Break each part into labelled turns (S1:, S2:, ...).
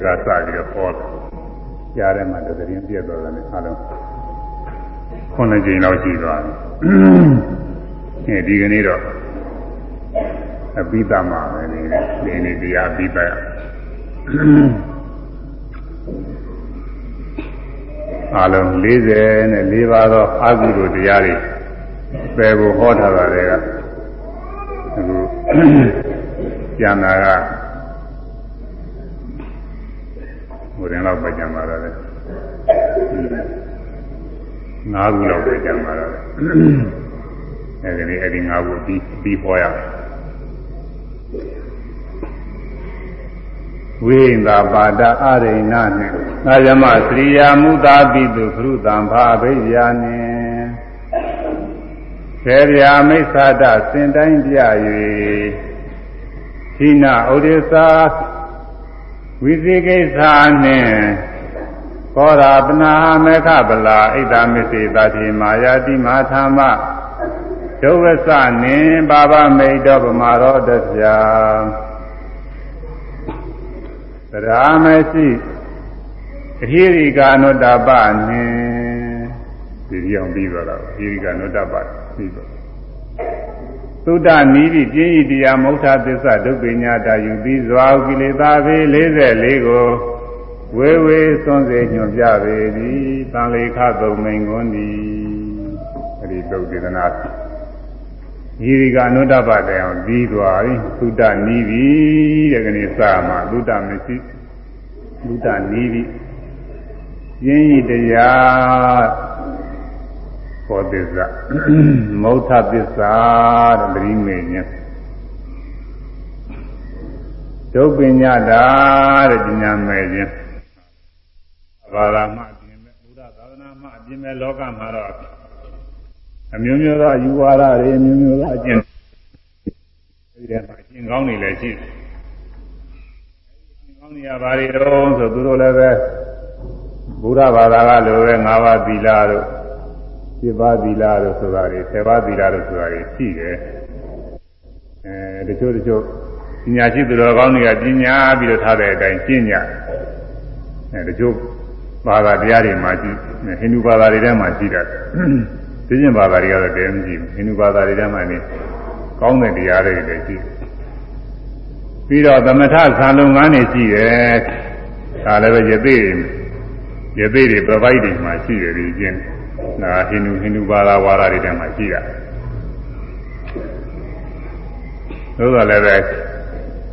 S1: ကစပြီးတော့ပေါ်တယ်ကြားထဲမှာတကယ်ပြည့်သွားတယ်အားလုံးခုနှစ်ကြိမ်လောက်ရှိသွားတယ်အဲဒီကနေ့တော့အပိသမှာပဲနေနေနေတရားအပိသအားလုံး40နဲ့4ပါးသောအာဟုတို့တရားတွေပယ်ဖို့ဟောထားတာတွေကအခုကျန်တာက ဟိုရင်တော့ပဲကျန်ပါတော့လေငါးခုလောက်ပဲကျန်ပါတော့လေအဲဒီနေ့အဲဒီငါးခုပြီးပြီးဟောရမယ်ဝိန္ဒပါဒအရိဏနှင့်သာယမစရိယာမုသာပိတုခရုတံဘာဘိယာနှင့်ခေဗျာမိစ္ဆာတစင်တိုင်းပြ၍သီနာဩဒိသာ ဝိသိကိစ္စနှင့်ကောရာပနာမေခဗလာဣဒ္ဓမစ္စေတတိမာယာတိမာသမ္မဒုဝဆနှင့်ဘာဝမိတ်တော်ဗမာရောတပြာသရာမရှိအဟိရိကာနုတ္တပနှင့်ဒီကြောင်ပြီးတော့လားအဟိရိကာနုတ္တပပြီးတော့ သုဒ္ဓနီးပြီးပြင်းဤတရားမௌထသစ္စာဒုက္ခညာတာယူပြီးဇွာကိလေသာပေ44ကိုဝေဝေသွန်စေညွန်ပြပေသည်တန်လေခသုံမိန်ကွန်းသည်အဲ့ဒီသုတ်ဒေသနာဤရိကအနုတ္တပတယံပြီးသွားပြီသုဒ္ဓနီးပြီတဲ့ကနေ့စမှာသုဒ္ဓမရှိသုဒ္ဓနီးပြီပြင်းဤတရား ဟောသစ္စာမௌထသစ္စာတဲ့ပရိမေညဒုပညာတာတဲ့ပညာမဲ့ခြင်းဘာသာမှအပြင်မဲ့ဘုရားသာသနာမှအပြင်မဲ့လောကမှာတော့အမျိုးမျိုးသောယူဝါဒတွေအမျိုးမျိုးသောအကျင့်ဒီထဲမှာအကျင့်ကောင်းတွေလည်းရှိတယ်ကောင်းနေရပါလေတော့ဆိုသူတို့လည်းပဲဘုရားဘာသာကလိုပဲ၅ပါးသီလတို့ 7ပါးသီလတို့ဆိုတာတွေ10ပါးသီလတို့ဆိုတာတွေရှိတယ်အဲတချို့တချို့ပညာရှိသူတော်ကောင်းတွေကပညာပြီးတော့ထားတဲ့အတိုင်းကျင့်ကြအဲတချို့ဘာသာတရားတွေမှာရှိဟိန္ဒူဘာသာတွေထဲမှာရှိတယ်သိကျင်ဘာသာတွေကတော့တည်းမရှိဘူးဟိန္ဒူဘာသာတွေထဲမှာနေကောင်းတဲ့တရားတွေလည်းရှိပြီးတော့သမထဇာလုံငန်းတွေရှိတယ်ဒါလည်းပဲယသိယသိတွေပြပိုက်တွေမှာရှိတယ်ဒီကျင့် ဒါဟိန္ဒူဟိန္ဒူဘာသာဝါဒတွေထဲမှာရှိတာသို့တော်လည်းပဲ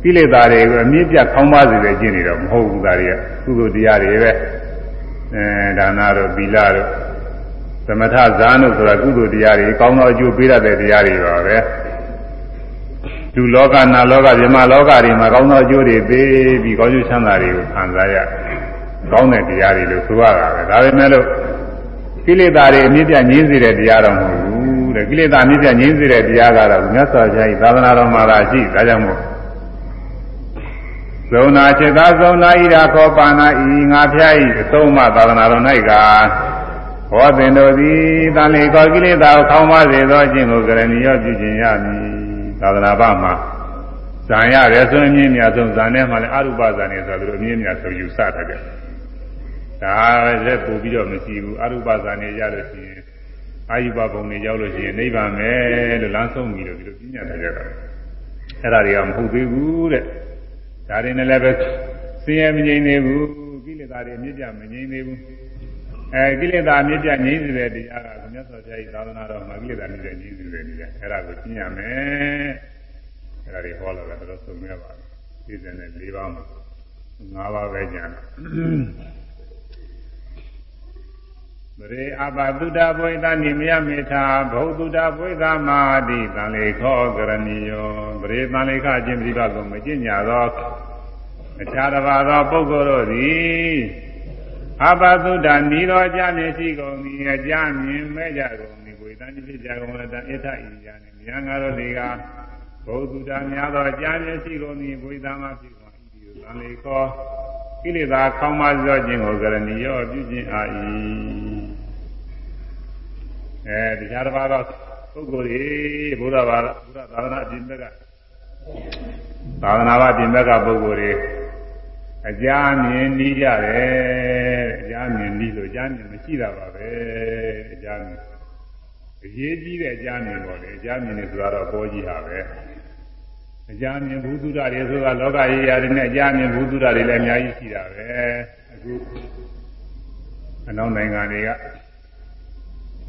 S1: ကိလေသာတွေကိုအမြင့်ပြတ်ခေါင်းပါစေတဲ့ကျင့်နေတော့မဟုတ်ဘူးဒါတွေကကုသိုလ်တရားတွေပဲအဲဒါနာတို့သီလတို့သမထဇာန်တို့ဆိုတာကုသိုလ်တရားတွေကောင်းသောအကျိုးပေးရတဲ့တရားတွေပါပဲလူလောကနာလောကမြမလောကတွေမှာကောင်းသောအကျိုးတွေပေးပြီးကောင်းကျိုးချမ်းသာတွေကိုခံစားရကောင်းတဲ့တရားတွေလို့ဆိုရတာပဲဒါပေမဲ့လို့ ကိလေသာတွေအမြင့်ပြငြင်းစေတဲ့တရားတော်မဟုတ်ဘူးတဲ့ကိလေသာအမြင့်ပြငြင်းစေတဲ့တရားကတော့မြတ်စွာဘုရား၏သာသနာတော်မှာလာရှိဒါကြောင့်မို့ဇုံနာจิตသာဇုံနာဤရာခောပါဏဤငါဖျားဤအဆုံးမသာသနာတော်၌ကဟောသင်တို့သည်တန်လေကောကိလေသာကိုခေါင်းပါစေသောအခြင်းကိုကရဏီရောပြုခြင်းရမည်သာသနာ့ဘာမှာဇံရတယ်ဆိုရင်မြင့်မြတ်ဆုံးဇံထဲမှာလည်းအရုပဇံနေဆိုတော့အမြင့်မြတ်ဆုံးယူဆတတ်တယ် ဒါလည်းပို့ပြီးတော့မရှိဘူးအရုပဇာနေရလို့ရှိရင်အာယုဘဘုံနေရောက်လို့ရှိရင်နိဗ္ဗာန်ပဲလို့လမ်းဆုံးပြီလို့ဒီလိုပြညာထားကြတာအဲ့ဒါတွေကမဟုတ်သေးဘူးတဲ့ဒါတွေနဲ့လည်းပဲဆင်းရဲမငြိမ်းသေးဘူးကိလေသာတွေအမြင့်ပြမငြိမ်းသေးဘူးအဲကိလေသာအမြင့်ပြငြိမ်းစေတဲ့တရားကမြတ်စွာဘုရား၏သာသနာတော်မှာကိလေသာမြင့်ပြငြိမ်းစေတဲ့တရားအဲ့ဒါကိုရှင်းရမယ်အဲ့ဒါတွေဟောလာတာတော့ဆုံးရပါတယ်သိတဲ့၄ပါးမှာ၅ပါးပဲကြံတာ ပရိအပတုဒ္ဓဘွေသနိမြမေထာဘௌတုဒ္ဓဘွေသမာတိတန်လေခောကရဏီယောပရိတန်လေခအခြင်းပြိပကိုမကျင့်ညာသောအခြားတစ်ပါးသောပုဂ္ဂိုလ်တို့သည်အပတုဒ္ဓဤသောအကြနေရှိကုန်သည်အကြမြင်မဲ့ကြကုန်သည်ဘွေသနိဖြစ်ကြကုန်လည်းတဣထဤကြနေမြာငါတို့ဒီကဘௌတုဒ္ဓများသောအကြမြင်ရှိကုန်သည်ဘွေသမဖြစ်ကုန်၏ဒီတန်လေခောကိလေသာခေါင်းမသောခြင်းကိုကရဏီရောပြုခြင်းအာ၏ အဲတရားတစ်ပါးသောပုဂ္ဂိုလ်တွေဘုရားဘာဘုရားသာသနာအပြင်ဘက်ကသာသနာ့အပြင်ဘက်ကပုဂ္ဂိုလ်တွေအကြမြင်နီးကြတယ်အကြမြင်နီးလို့အကြမြင်မရှိတာပါပဲအကြမြင်အရေးကြီးတဲ့အကြမြင်ပေါ့လေအကြမြင်နေဆိုတော့ပေါ်ကြီးဟာပဲအကြမြင်ဘုသူဒ္ဓတွေဆိုတာလောကကြီးရာတွေနဲ့အကြမြင်ဘုသူဒ္ဓတွေလည်းအများကြီးရှိတာပဲအခုအနောက်နိုင်ငံတွေက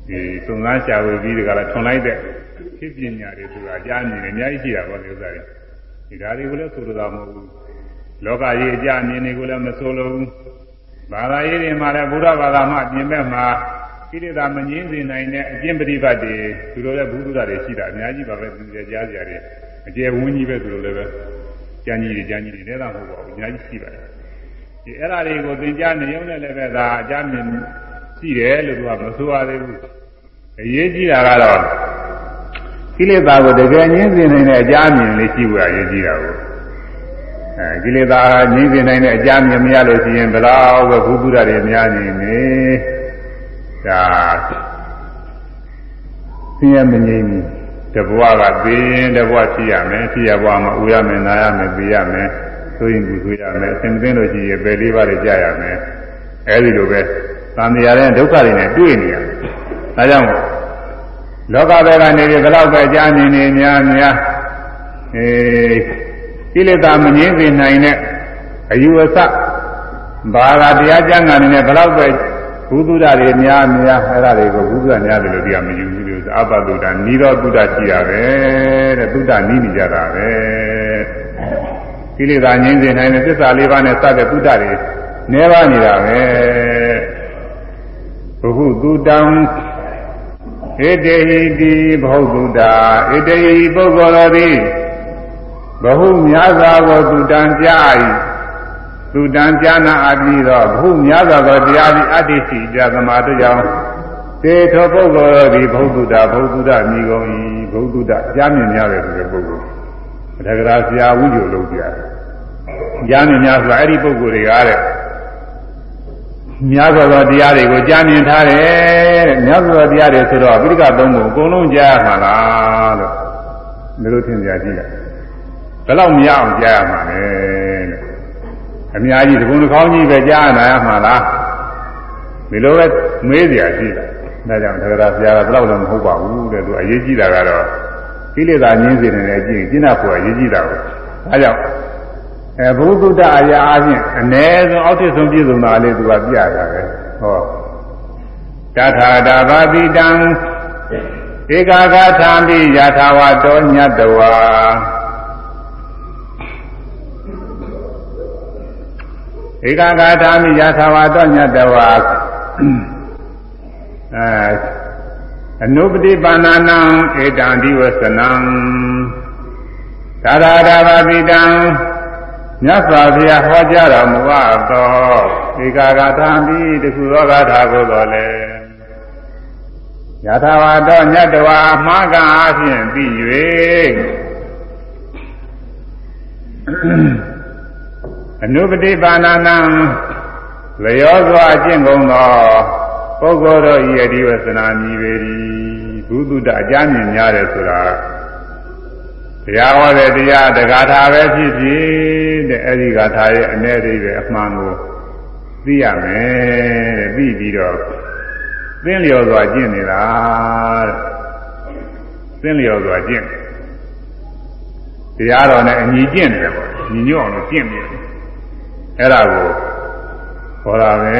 S1: ဒီသုံးသားရှာဝေပြီးတကလားထွန်လိုက်တဲ့ဖြစ်ပညာတွေဆိုတာအကြမြင်နေအများကြီးရှိတာပေါ့လေဥစ္စာတွေဒီဓာတွေကိုလည်းဆိုလိုတာမဟုတ်ဘူးလောကကြီးအကြမြင်တွေကိုလည်းမဆိုလိုဘူးဘာသာရေးတွေမှာလည်းဘုရားဘာသာမှပြင်မဲ့မှာကိလေသာမငြင်းစေနိုင်တဲ့အကျင့်ပฏิပတ်တွေသူတို့လည်းဘုသူဒ္ဓတွေရှိတာအများကြီးပါပဲသူတွေကြားကြတယ်အကျယ်ဝန်းကြီးပဲသူတို့လည်းပဲကျမ်းကြီးတွေကျမ်းကြီးတွေလည်းသာမဟုတ်ပါဘူးအများကြီးရှိပါတယ်ဒီအဲ့ဓာတွေကိုသင်ကြားနေရုံနဲ့လည်းပဲဒါအကြမြင် ရှိတယ်လို့သူကမဆိုရသေးဘူးအရေးကြီးတာကတော့ကိလေသာကိုတကယ်ငြင်းစေနိုင်တဲ့အကြမြင်လေးရှိဖို့အရေးကြီးတာကိုအဲကိလေသာငြင်းစေနိုင်တဲ့အကြမြင်မရလို့ရှိရင်ဘယ်တော့ပဲဘုသူဒ္ဓတွေများနေနေဒါဆင်းရဲမငြိမ်းဘူးတဘွားကသိရင်တဘွားဖြစ်ရမယ်ဖြစ်ရဘွားမှာဥရမယ်နာရမယ်သိရမယ်ဆိုရင်ကူဆိုရမယ်အစဉ်သိလို့ရှိရင်ပယ်လေးပါးတွေကြာရမယ်အဲဒီလိုပဲ သံဃာရဲ့ဒုက္ခတွေနဲ့တွေ့နေရတယ်ဒါကြောင့်လောကဘက်ကနေပြီးဘယ်တော့ပဲကြားနေနေများများအဲကိလေသာမငြင်းစေနိုင်တဲ့အယူအဆဘာသာတရားကျမ်းဂန်နေနဲ့ဘယ်တော့ပဲဘုသူဒ္ဓတွေများများအဲ့ဒါတွေကိုဘုရားများတယ်လို့ဒီကမယူဘူးလို့အဘတုဒ္ဓနိရောဓုဒ္ဓရှိတာပဲတဲ့သုဒ္ဓနီးနေကြတာပဲကိလေသာငြင်းစေနိုင်တဲ့သစ္စာလေးပါးနဲ့စတဲ့သုဒ္ဓတွေနေပါနေတာပဲ ဘုဟုတုတံဧတေဟိတိဘဟုတုတာဧတေဟိပုဂ္ဂောရတိဘဟုများစွာကိုတုတံကြား၏တုတံကြားနာအပြီးတော့ဘဟုများစွာသောတရားသည်အတ္တိရှိကြသမာတို့ကြောင့်တေထောပုဂ္ဂိုလ်သည်ဘုဒ္ဓတာဘုဒ္ဓတာမြည်ကုန်၏ဘုဒ္ဓတာကြားမြင်များတယ်ဆိုတဲ့ပုဂ္ဂိုလ်တက္ကရာဆရာဝိဇ္ဇုလုပ်ကြတယ်ကြားမြင်များဆိုအဲ့ဒီပုဂ္ဂိုလ်တွေကတဲ့ များစွာသောတရားတွေကိုကြားမြင်ထားတယ်တဲ့များစွာသောတရားတွေဆိုတော့ပိဋကသုံးပုံအကုန်လုံးကြားရမှာလားလို့ဒီလိုထင်ကြကြည့်လိုက်ဘယ်တော့မရအောင်ကြားရမှာလဲတဲ့အများကြီးဒီကုန်းတစ်ခေါင်းကြီးပဲကြားရနိုင်ရမှာလားဒီလိုပဲမေးစရာရှိတာဒါကြောင့်သက္ကရာဆရာကဘယ်တော့လည်းမဟုတ်ပါဘူးတဲ့သူအရေးကြီးတာကတော့ကိလေသာငြင်းစေနေတဲ့အကျင့်ကျင့်တာဖို့အရေးကြီးတာကိုဒါကြောင့် အဲဘုဒ္ဓအရာအချင်းအ ਨੇ ဆုံးအောက်ထစ်ဆုံးပြည့်စုံတာလေးသူကပြတာပဲဟောတထာတာဘာတိတံဧကာဂထာမိယထာဝတောညတဝါဧကာဂထာမိယထာဝတောညတဝါအဲအနုပတိပါဏာနံဧတံဒီဝသနံသာရတာဘာတိတံ မြတ်စွာဘုရားဟောကြားတော်မူအပ်သောဧကာဂထာမိတခုသောဂါထာကိုတော်လေယထာဝတောညတဝါမှားကအားဖြင့်ပြီး၍အနုပတိပါဏာနံလျောစွာအကျင့်ကုန်သောပုဂ္ဂိုလ်တို့ဤအဒီဝသနာမြည်ပေသည်ဘုသူတအကြမ်းမြင်များတယ်ဆိုတာ တရားဟောတဲ့တရားတဂါထာပဲဖြစ်ဖြစ်တဲ့အဲဒီဂါထာရဲ့အ ਨੇ အိပဲအမှန်ကိုသိရမယ်တဲ့ပြီးပြီးတော့သင်လျော်စွာကျင့်နေတာတဲ့သင်လျော်စွာကျင့်တရားတော်နဲ့အညီကျင့်တယ်ပေါ့ညီညွတ်အောင်လို့ကျင့်နေတယ်အဲ့ဒါကိုဟောတာပဲ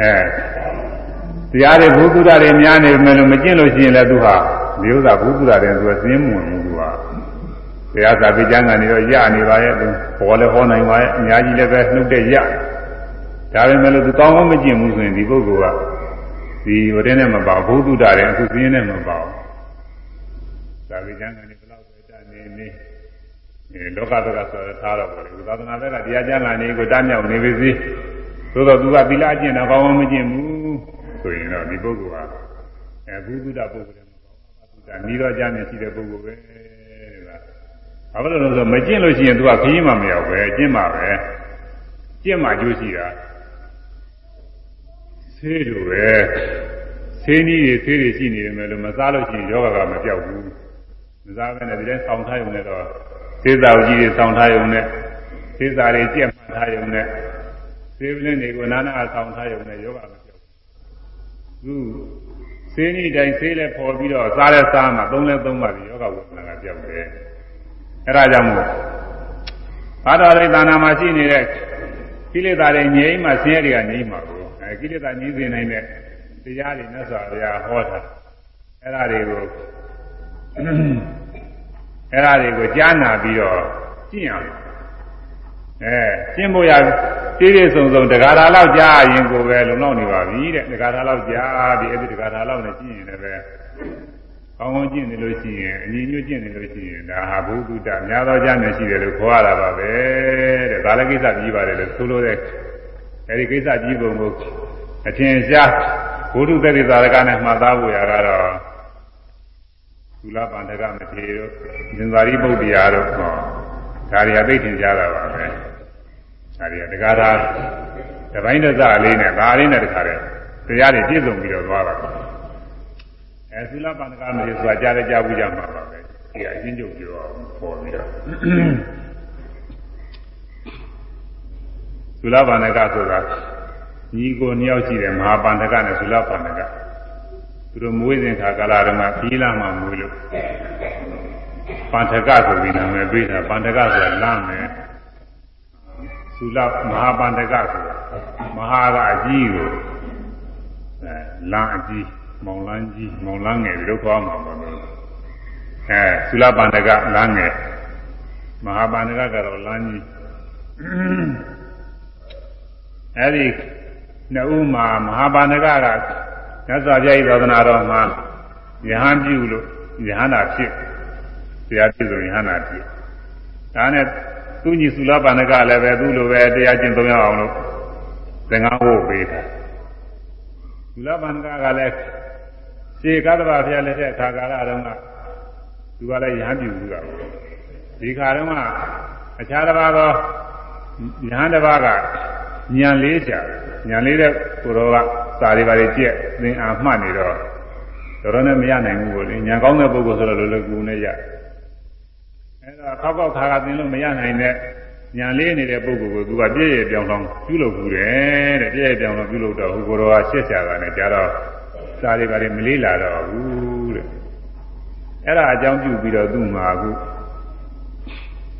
S1: အဲ တရားတွေဘုသူဒ္ဓတွေများနေမယ်လို့မကျင့်လို့ရှိရင်လည်းသူဟာဒီဥစ္စာဘုသူဒ္ဓတွေသူကသင်းမဝင်ဘူးသူကတရားစာပေကျမ်းကနေတော့ရနေပါရဲ့သူဟောလည်းဟောနိုင်ပါရဲ့အများကြီးလည်းပဲနှုတ်တဲ့ရဒါပေမဲ့လို့သူကောင်းကောင်းမကျင့်ဘူးဆိုရင်ဒီပုဂ္ဂိုလ်ကဒီဝတ္တနဲ့မပါဘုသူဒ္ဓတွေအခုသင်းနဲ့မပါဘူးစာပေကျမ်းကနေဘယ်လောက်ပဲတနေနေအဲလောကဘက်ကဆိုတော့ထားတော့ပေါ့လေသာသနာဘက်ကတရားကျမ်းကနေကိုတမ်းမြောက်နေပါစေသို့တော့သူကသီလအကျင့်တော့ကောင်းကောင်းမကျင့်ဘူး ဆိုရင်တော့ဒီပုဂ္ဂိုလ်ဟာအဲဘုသူဒ္ဓပုဂ္ဂိုလ်လည်းမကောင်းဘူးဘုသူဒ္ဓနီးတော့ကြမ်းနေရှိတဲ့ပုဂ္ဂိုလ်ပဲတဲ့ကဘာလို့လဲဆိုတော့မကျင့်လို့ရှိရင်သူကခရီးမှမရောက်ပဲကျင့်မှပဲကျင့်မှကျိုးရှိတာဆေးလိုပဲဆေးနည်းတွေဆေးတွေရှိနေတယ်မယ်လို့မစားလို့ရှိရင်ယောဂကမပြောက်ဘူးမစားဘဲနဲ့ဒီတိုင်းဆောင်းထားရုံနဲ့တော့သေစာကြီးတွေဆောင်းထားရုံနဲ့သေစာတွေကြက်မှတ်ထားရုံနဲ့သေပလင်းတွေကိုနာနာဆောင်းထားရုံနဲ့ယောဂမပြောဘူး သူဆေးနည်းတိုင်းဆေးလဲပေါ်ပြီးတော့စားလဲစားမှသုံးလဲသုံးမှပြီးယောဂဝိပဿနာကပြောက်တယ်အဲဒါကြောင့်မို့ဘာတော်ရိသနာမှာရှိနေတဲ့ကိလေသာတွေငြိမ်းမှဆင်းရဲတွေကငြိမ်းမှာကိုအဲကိလေသာငြိမ်းစေနိုင်တဲ့တရားတွေနဲ့ဆိုဗျာဟောတာအဲဒါတွေကိုအဲဒါတွေကိုကြားနာပြီးတော့ကျင့်ရမယ် အဲကျင့်ဖို့ရပြည့်ပြည့်စုံစုံတက္ကရာလောက်ကြားရင်ကိုပဲလုံလောက်နေပါပြီတဲ့တက္ကရာလောက်ကြားပြီးအဲ့ဒီတက္ကရာလောက်နဲ့ကျင့်ရင်လည်းပဲကောင်းကောင်းကျင့်နေလို့ရှိရင်အညီညွတ်ကျင့်နေလို့ရှိရင်ဒါဟာဘုဒ္ဓတများသောကြားနေရှိတယ်လို့ခေါ်ရတာပါပဲတဲ့ဒါလည်းကိစ္စကြီးပါတယ်လို့ဆိုလို့တဲ့အဲဒီကိစ္စကြီးပုံကိုအထင်ရှားဘုဒ္ဓသတိသာရကနဲ့မှတ်သားဖို့ရကတော့သုလပန္တကမထေတို့ဇင်္သာရိပုတ္တရာတို့ဟော ဒါတွေကသိထင်ကြတာပါပဲဒါတွေကတက္ကရာတပိုင်းတစလေးနဲ့ဒါလေးနဲ့တခါတည်းတရားတွေပြည့်စုံပြီးတော့သွားတာအဲသုလပန္တကမထေဆိုတာကြားလည်းကြားဘူးကြမှာပါပဲဒီအချင်းချုပ်ပြောပေါ်ပြီးတော့သုလပန္နကဆိုတာညီကိုနှစ်ယောက်ရှိတယ်မဟာပန္နကနဲ့သုလပန္နကသူတို့မွေးစဉ်ခါကာလတုန်းကခီးလာမှမွေးလို့ ပန္ထကဆိုပြီးနာမည်ပေးတာပန္ထကဆိုတာလမ်းမယ်သုလမဟာပန္ထကဆိုတာမဟာကအကြီးကိုအဲလမ်းအကြီးမောင်လန်းကြီးမောင်လန်းငယ်ဒီလိုခေါ်မှာပေါ့လို့အဲသုလပန္ထကလမ်းငယ်မဟာပန္ထကကတော့လမ်းကြီးအဲဒီနှစ်ဦးမှာမဟာပါဏကကမြတ်စွာဘုရား၏သာသနာတော်မှာယဟန်ပြုလို့ယဟန္တာဖြစ် တရားပြည့်စုံယဟန္တာဖြစ်ဒါနဲ့သူညီသုလပါဏကလည်းပဲသူ့လိုပဲတရားကျင့်သုံးရအောင်လို့သင်္ကန်းဝုတ်ပေးတာသုလပါဏကကလည်းရှေကသဗ္ဗဘုရားလက်ထက်ခါကာလတုန်းကသူကလည်းယဟန်ပြုဘူးတာဒီခါတုန်းကအခြားတစ်ပါးသောယဟန်တစ်ပါးကညံလေးချာညံလေးတဲ့ကိုတော်ကစာတွေပါတွေကြက်သင်အားမှတ်နေတော့တော်တော်နဲ့မရနိုင်ဘူးကိုလေညံကောင်းတဲ့ပုဂ္ဂိုလ်ဆိုတော့လောလောကူနဲ့ရ အဲဒါခောက်ခောက်ခါခါသင်လို့မရနိုင်တဲ့ညံလေးနေတဲ့ပုဂ္ဂိုလ်ကိုသူကပြည့်ရပြောင်းလောင်းပြုလုပ်ဘူးတယ်တဲ့ပြည့်ရပြောင်းလောင်းပြုလုပ်တော့ဟိုကိုတော်ကရှက်ချာတာနဲ့ကြာတော့စာတွေပါတွေမလေးလာတော့ဘူးတဲ့အဲ့ဒါအကြောင်းပြုပြီးတော့သူ့မှာအခု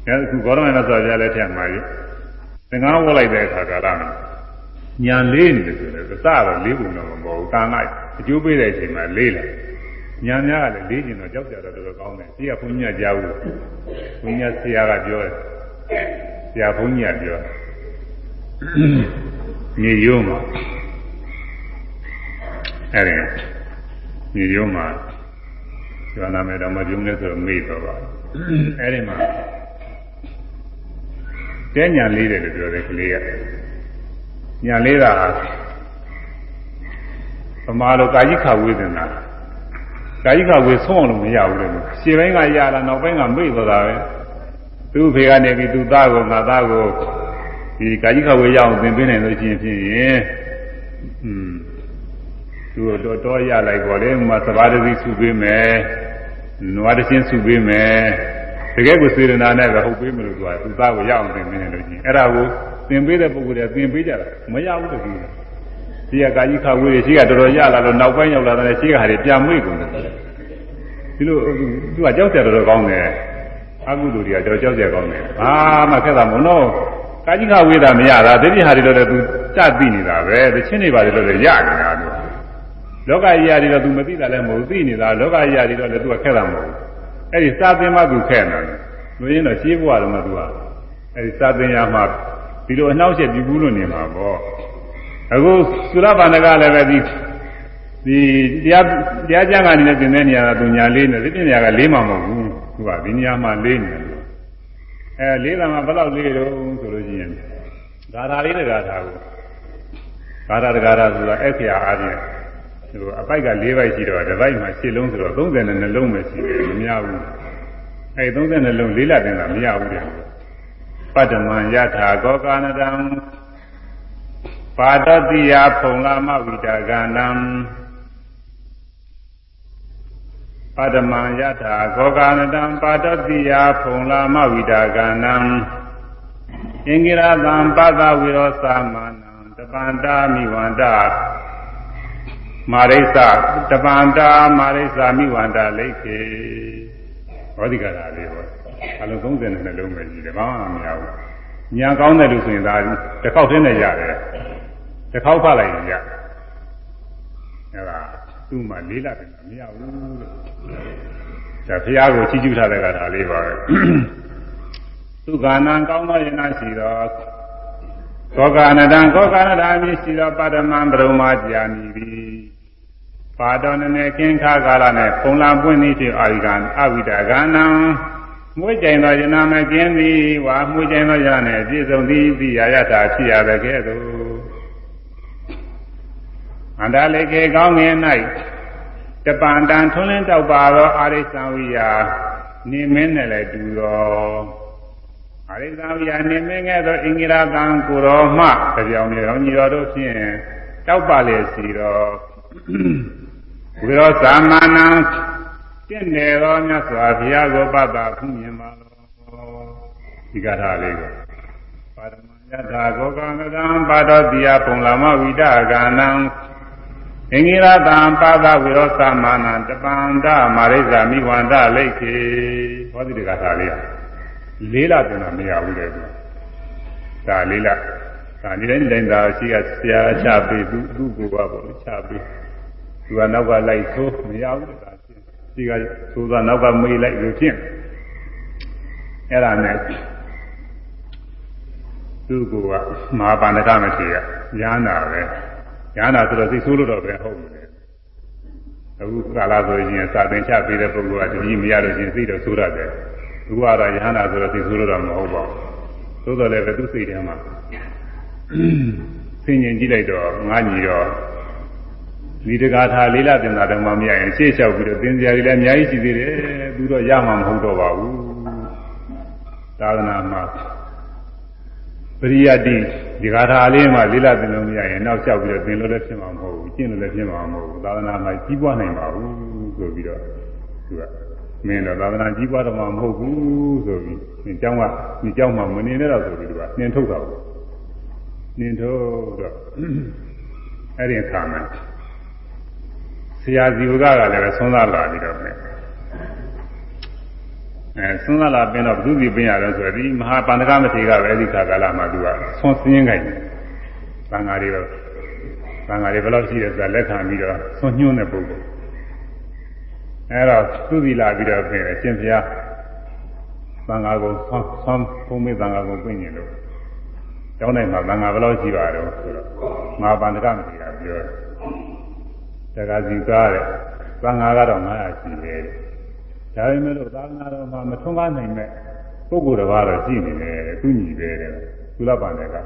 S1: အခုဂေါရမမြတ်စွာဘုရားလက်ထက်မှာကြီးသင်္ကန်းဝတ်လိုက်တဲ့အခါကာလမှာညာလေးနေတယ်ဆိုတော့သစတော့လေးပုံတော့မပေါ်ဘူး။ကာလိုက်အကျိုးပေးတဲ့အချိန်မှာလေးလာ။ ညာများကလည်းလေးကျင်တော့ကြောက်ကြတော့တော်တော်ကောင်းတယ်။ဒီကဘုန်းကြီးကကြားဘူး။ဘုန်းကြီးဆရာကပြောတယ်။ဆရာဘုန်းကြီးကပြောမြေရုံးမှာအဲ့ဒီမြေရုံးမှာကျောင်းနာမယ်တော့မပြုံးလဲဆိုတော့မေ့တော့ပါအဲ့ဒီမှာတဲညာလေးတယ်လို့ပြောတယ်ကလေးကညာလေးတာဗမာလိုကာယိခဝေဒနာ ကာယိခဝေဆုံးအောင်လို့မရဘူးလေရှင်းပိုင်းကရတာနောက်ပိုင်းကမေ့သွားတာပဲသူ့ဖေကနေပြီးသူ့သားကိုငါသားကိုဒီကာယိခဝေရအောင်သင်ပေးနိုင်လို့ရှိရင်ဖြင့်อืมသူတော့တော့ရလိုက်ပါလေမှာသဘာဝတိစုပေးမယ်နွားတချင်းစုပေးမယ်တကယ်ကိုစေရနာနဲ့ပဲဟုတ်ပေးမလို့သူကသူသားကိုရအောင်သင်ပေးနေလို့ရှိရင်အဲ့ဒါကိုသင်ပေးတဲ့ပုဂ္ဂိုလ်တွေသင်ပေးကြတာမရဘူးတကူ ဒီကကာကြီးခါဝေးရှိကတော်တော်ရလာတော့နောက်ပိုင်းရောက်လာတဲ့ရှိကဟာတွေပြန်မွေ့ကုန်တယ်ဒီလိုသူကကြောက်ကြတော်တော်ကောင်းတယ်အကုသိုလ်တွေကတော်ကြောက်ကြကောင်းတယ်ဘာမှခက်တာမဟုတ်တော့ကာကြီးခါဝေးတာမရတာဒိဋ္ဌိဟာတွေတော့လည်းသူစသိနေတာပဲတချင်းတွေပါတယ်လို့လည်းရနေတာသူလောကကြီးရာတွေတော့သူမသိတာလည်းမဟုတ်သိနေတာလောကကြီးရာတွေတော့လည်းသူကခက်တာမဟုတ်အဲ့ဒီစာသင်မှသူခက်နေတယ်လူရင်းတော့ရှင်းဘဝလုံးကသူကအဲ့ဒီစာသင်ရမှာဒီလိုအနှောက်အယှက်ပြဘူးလို့နေမှာပေါ့ အခုသုရဘာနကလည်းပဲဒီဒီတရားတရားကျမ်းကနေလည်းသင်တဲ့နေရာကသူညာလေးနဲ့ဒီပညာကလေးမှမဟုတ်ဘူးသူကဒီနေရာမှာလေးနေတယ်အဲလေးတာမှဘယ်လောက်လေးတော့ဆိုလို့ရှိရင်ဂါထာလေးတဂါထာကိုဂါထာတဂါထာဆိုတာအဲ့ဆရာအားဖြင့်ဒီလိုအပိုက်က၄ပိုက်ရှိတော့တစ်ပိုက်မှာ၈လုံးဆိုတော့32လုံးပဲရှိတယ်မများဘူးအဲ32လုံးလေးလက်တင်တာမရဘူးတဲ့ပတ္တမံယထာကောကာနတံ ပါဒတိယဖုံလာမဝိတာကန္တံပါဒမံယထာခောကာနတံပါတတိယဖုံလာမဝိတာကနံအင်္ဂိရတံပသဝိရောသမနံတပန္တာမိဝန္တမာရိစ္ဆတပန္တာမာရိစ္ဆမိဝန္တလိခေဟောဒီကရာလေးဟောအလုံး30နဲ့နှလုံးပဲကြီးတယ်ဘာမှမရဘူးညာကောင်းတယ်လို့ဆိုရင်ဒါတစ်ခေါက်တည်းနဲ့ရတယ် တစ်ခေါက်ဖတ်လိုက်ရင်ရအဲ့ဒါသူ့မှာလေးလာတယ်မရဘူးလို့ဒါဘုရားကိုချီးကျူးထားတဲ့ကဒါလေးပါပဲသူကနံကောင်းသောယနာရှိသောကောကာနတံကောကာနတာမြည်ရှိသောပါဒမံပရမကြာမိသည်ပါတော်နည်းခင်းခါကာလနဲ့ပုံလာပွင့်သည်ဖြင့်အာရိကံအဝိဒကနံမွေးကြိမ်သောယနာမကင်းသည်ဝါမွေးကြိမ်သောယနာနဲ့ပြည့်စုံသည်သိရရတာဖြစ်ရတဲ့ကဲ့သို့ အန္တလေကေကောင်းငင်၌တပန်တန်ထွန်းလင်းတောက်ပါသောအာရိသံဝိယာနေမင်းနဲ့လည်းတူသောအာရိသံဝိယာနေမင်းငယ်သောအင်္ဂိရတံကိုရောမှကြောင်မြေတော်ညီတော်တို့ဖြင့်တောက်ပါလေစီတော်ဝိရောသမဏံတင့်တယ်သောမြတ်စွာဘုရားကိုပတ်တာဖူးမြင်ပါလောဒီကထာလေးကိုပါရမယထာကောကံကံပါတော်တိယပုံလာမဝိတကနံ အင်္ဂိရတံပါဒဝိရောသမဏံတပန္တမာရိဇာမိဝန္တလိတ်ခေဟောဒီကထာလေးလေးလာပြန်တာမရဘူးလေဒါလေးလာဒါဒီတိုင်းတိုင်းသာရှိကဆရာချပေးသူသူ့ကိုပါပေါ့ချပေးသူကနောက်ကလိုက်ဆိုးမရဘူးဒါချင်းဒီကသိုးသာနောက်ကမေးလိုက်လို့ဖြင့်အဲ့ဒါနဲ့သူ့ကိုကမဟာပါဏကမထေရညာနာပဲ ညာနာဆိုတော့သိဆိုးလို့တော့ပဲဟုတ်တယ်အခုကာလဆိုရင်စာသင်ချပေးတဲ့ပုဂ္ဂိုလ်ကတတိမရလို့ချင်းသိတော့ဆိုးရတယ်သူကတော့ညာနာဆိုတော့သိဆိုးလို့တော့မဟုတ်ပါဘူးသို့တော်လည်းပဲသူ့စိတ်ထဲမှာဆင်ញင်ကြည့်လိုက်တော့ငါညီတော့ဒီတကားထားလေးလာတင်တာတော့မှမရရင်ရှေ့လျှောက်ပြီးတော့သင်စရာတွေလည်းအများကြီးရှိသေးတယ်သူတော့ရမှာမဟုတ်တော့ပါဘူးသာသနာမှာပရိယတိ ဒီကားထားလေးမှလေးလာတင်လို့မရရင်နောက်လျှောက်ပြီးတော့သင်လို့လည်းဖြစ်မှာမဟုတ်ဘူးကျင့်လို့လည်းဖြစ်မှာမဟုတ်ဘူးသာသနာမှာကြီးပွားနိုင်ပါဘူးဆိုပြီးတော့သူကမင်းတော့သာသနာကြီးပွားတော့မှမဟုတ်ဘူးဆိုပြီးဒီเจ้าကဒီเจ้าမှမနေနဲ့တော့ဆိုပြီးသူကနှင်ထုတ်တာပေါ့နှင်ထုတ်တော့အဲ့ဒီအခါမှာဆရာဇီဝကကလည်းပဲဆွမ်းသာလာပြီးတော့ပဲ အဲဆွမ်းသာလာပြီးတော့ဘုသူစီပင်ရတယ်ဆိုတော့ဒီမဟာပန္နကမထေရကပဲအဲဒီခါကာလမှာသူကဆွမ်းစင်းခိုင်းတယ်။သံဃာတွေတော့သံဃာတွေဘယ်လောက်ရှိတယ်ဆိုတာလက်ခံပြီးတော့ဆွမ်းညွှန်းတဲ့ပုဂ္ဂိုလ်အဲတော့သူစီလာပြီးတော့ပြင်တယ်ရှင်ဘုရားသံဃာကိုဆွမ်းဆွမ်းဘုံမေသံဃာကိုပြင်နေလို့ကျောင်းတိုင်းမှာသံဃာဘယ်လောက်ရှိပါတော့ဆိုတော့မဟာပန္နကမထေရပြောတယ်တက္ကစီကားတဲ့သံဃာကတော့900ရှိတယ် ဒါပေမဲ့လို့သာသနာတော်မှာမထွန်းကားနိုင်မဲ့ပုဂ္ဂိုလ်တစ်ပါးတော့ရှိနေတယ်သူညီပဲတဲ့သူလပန်တဲ့က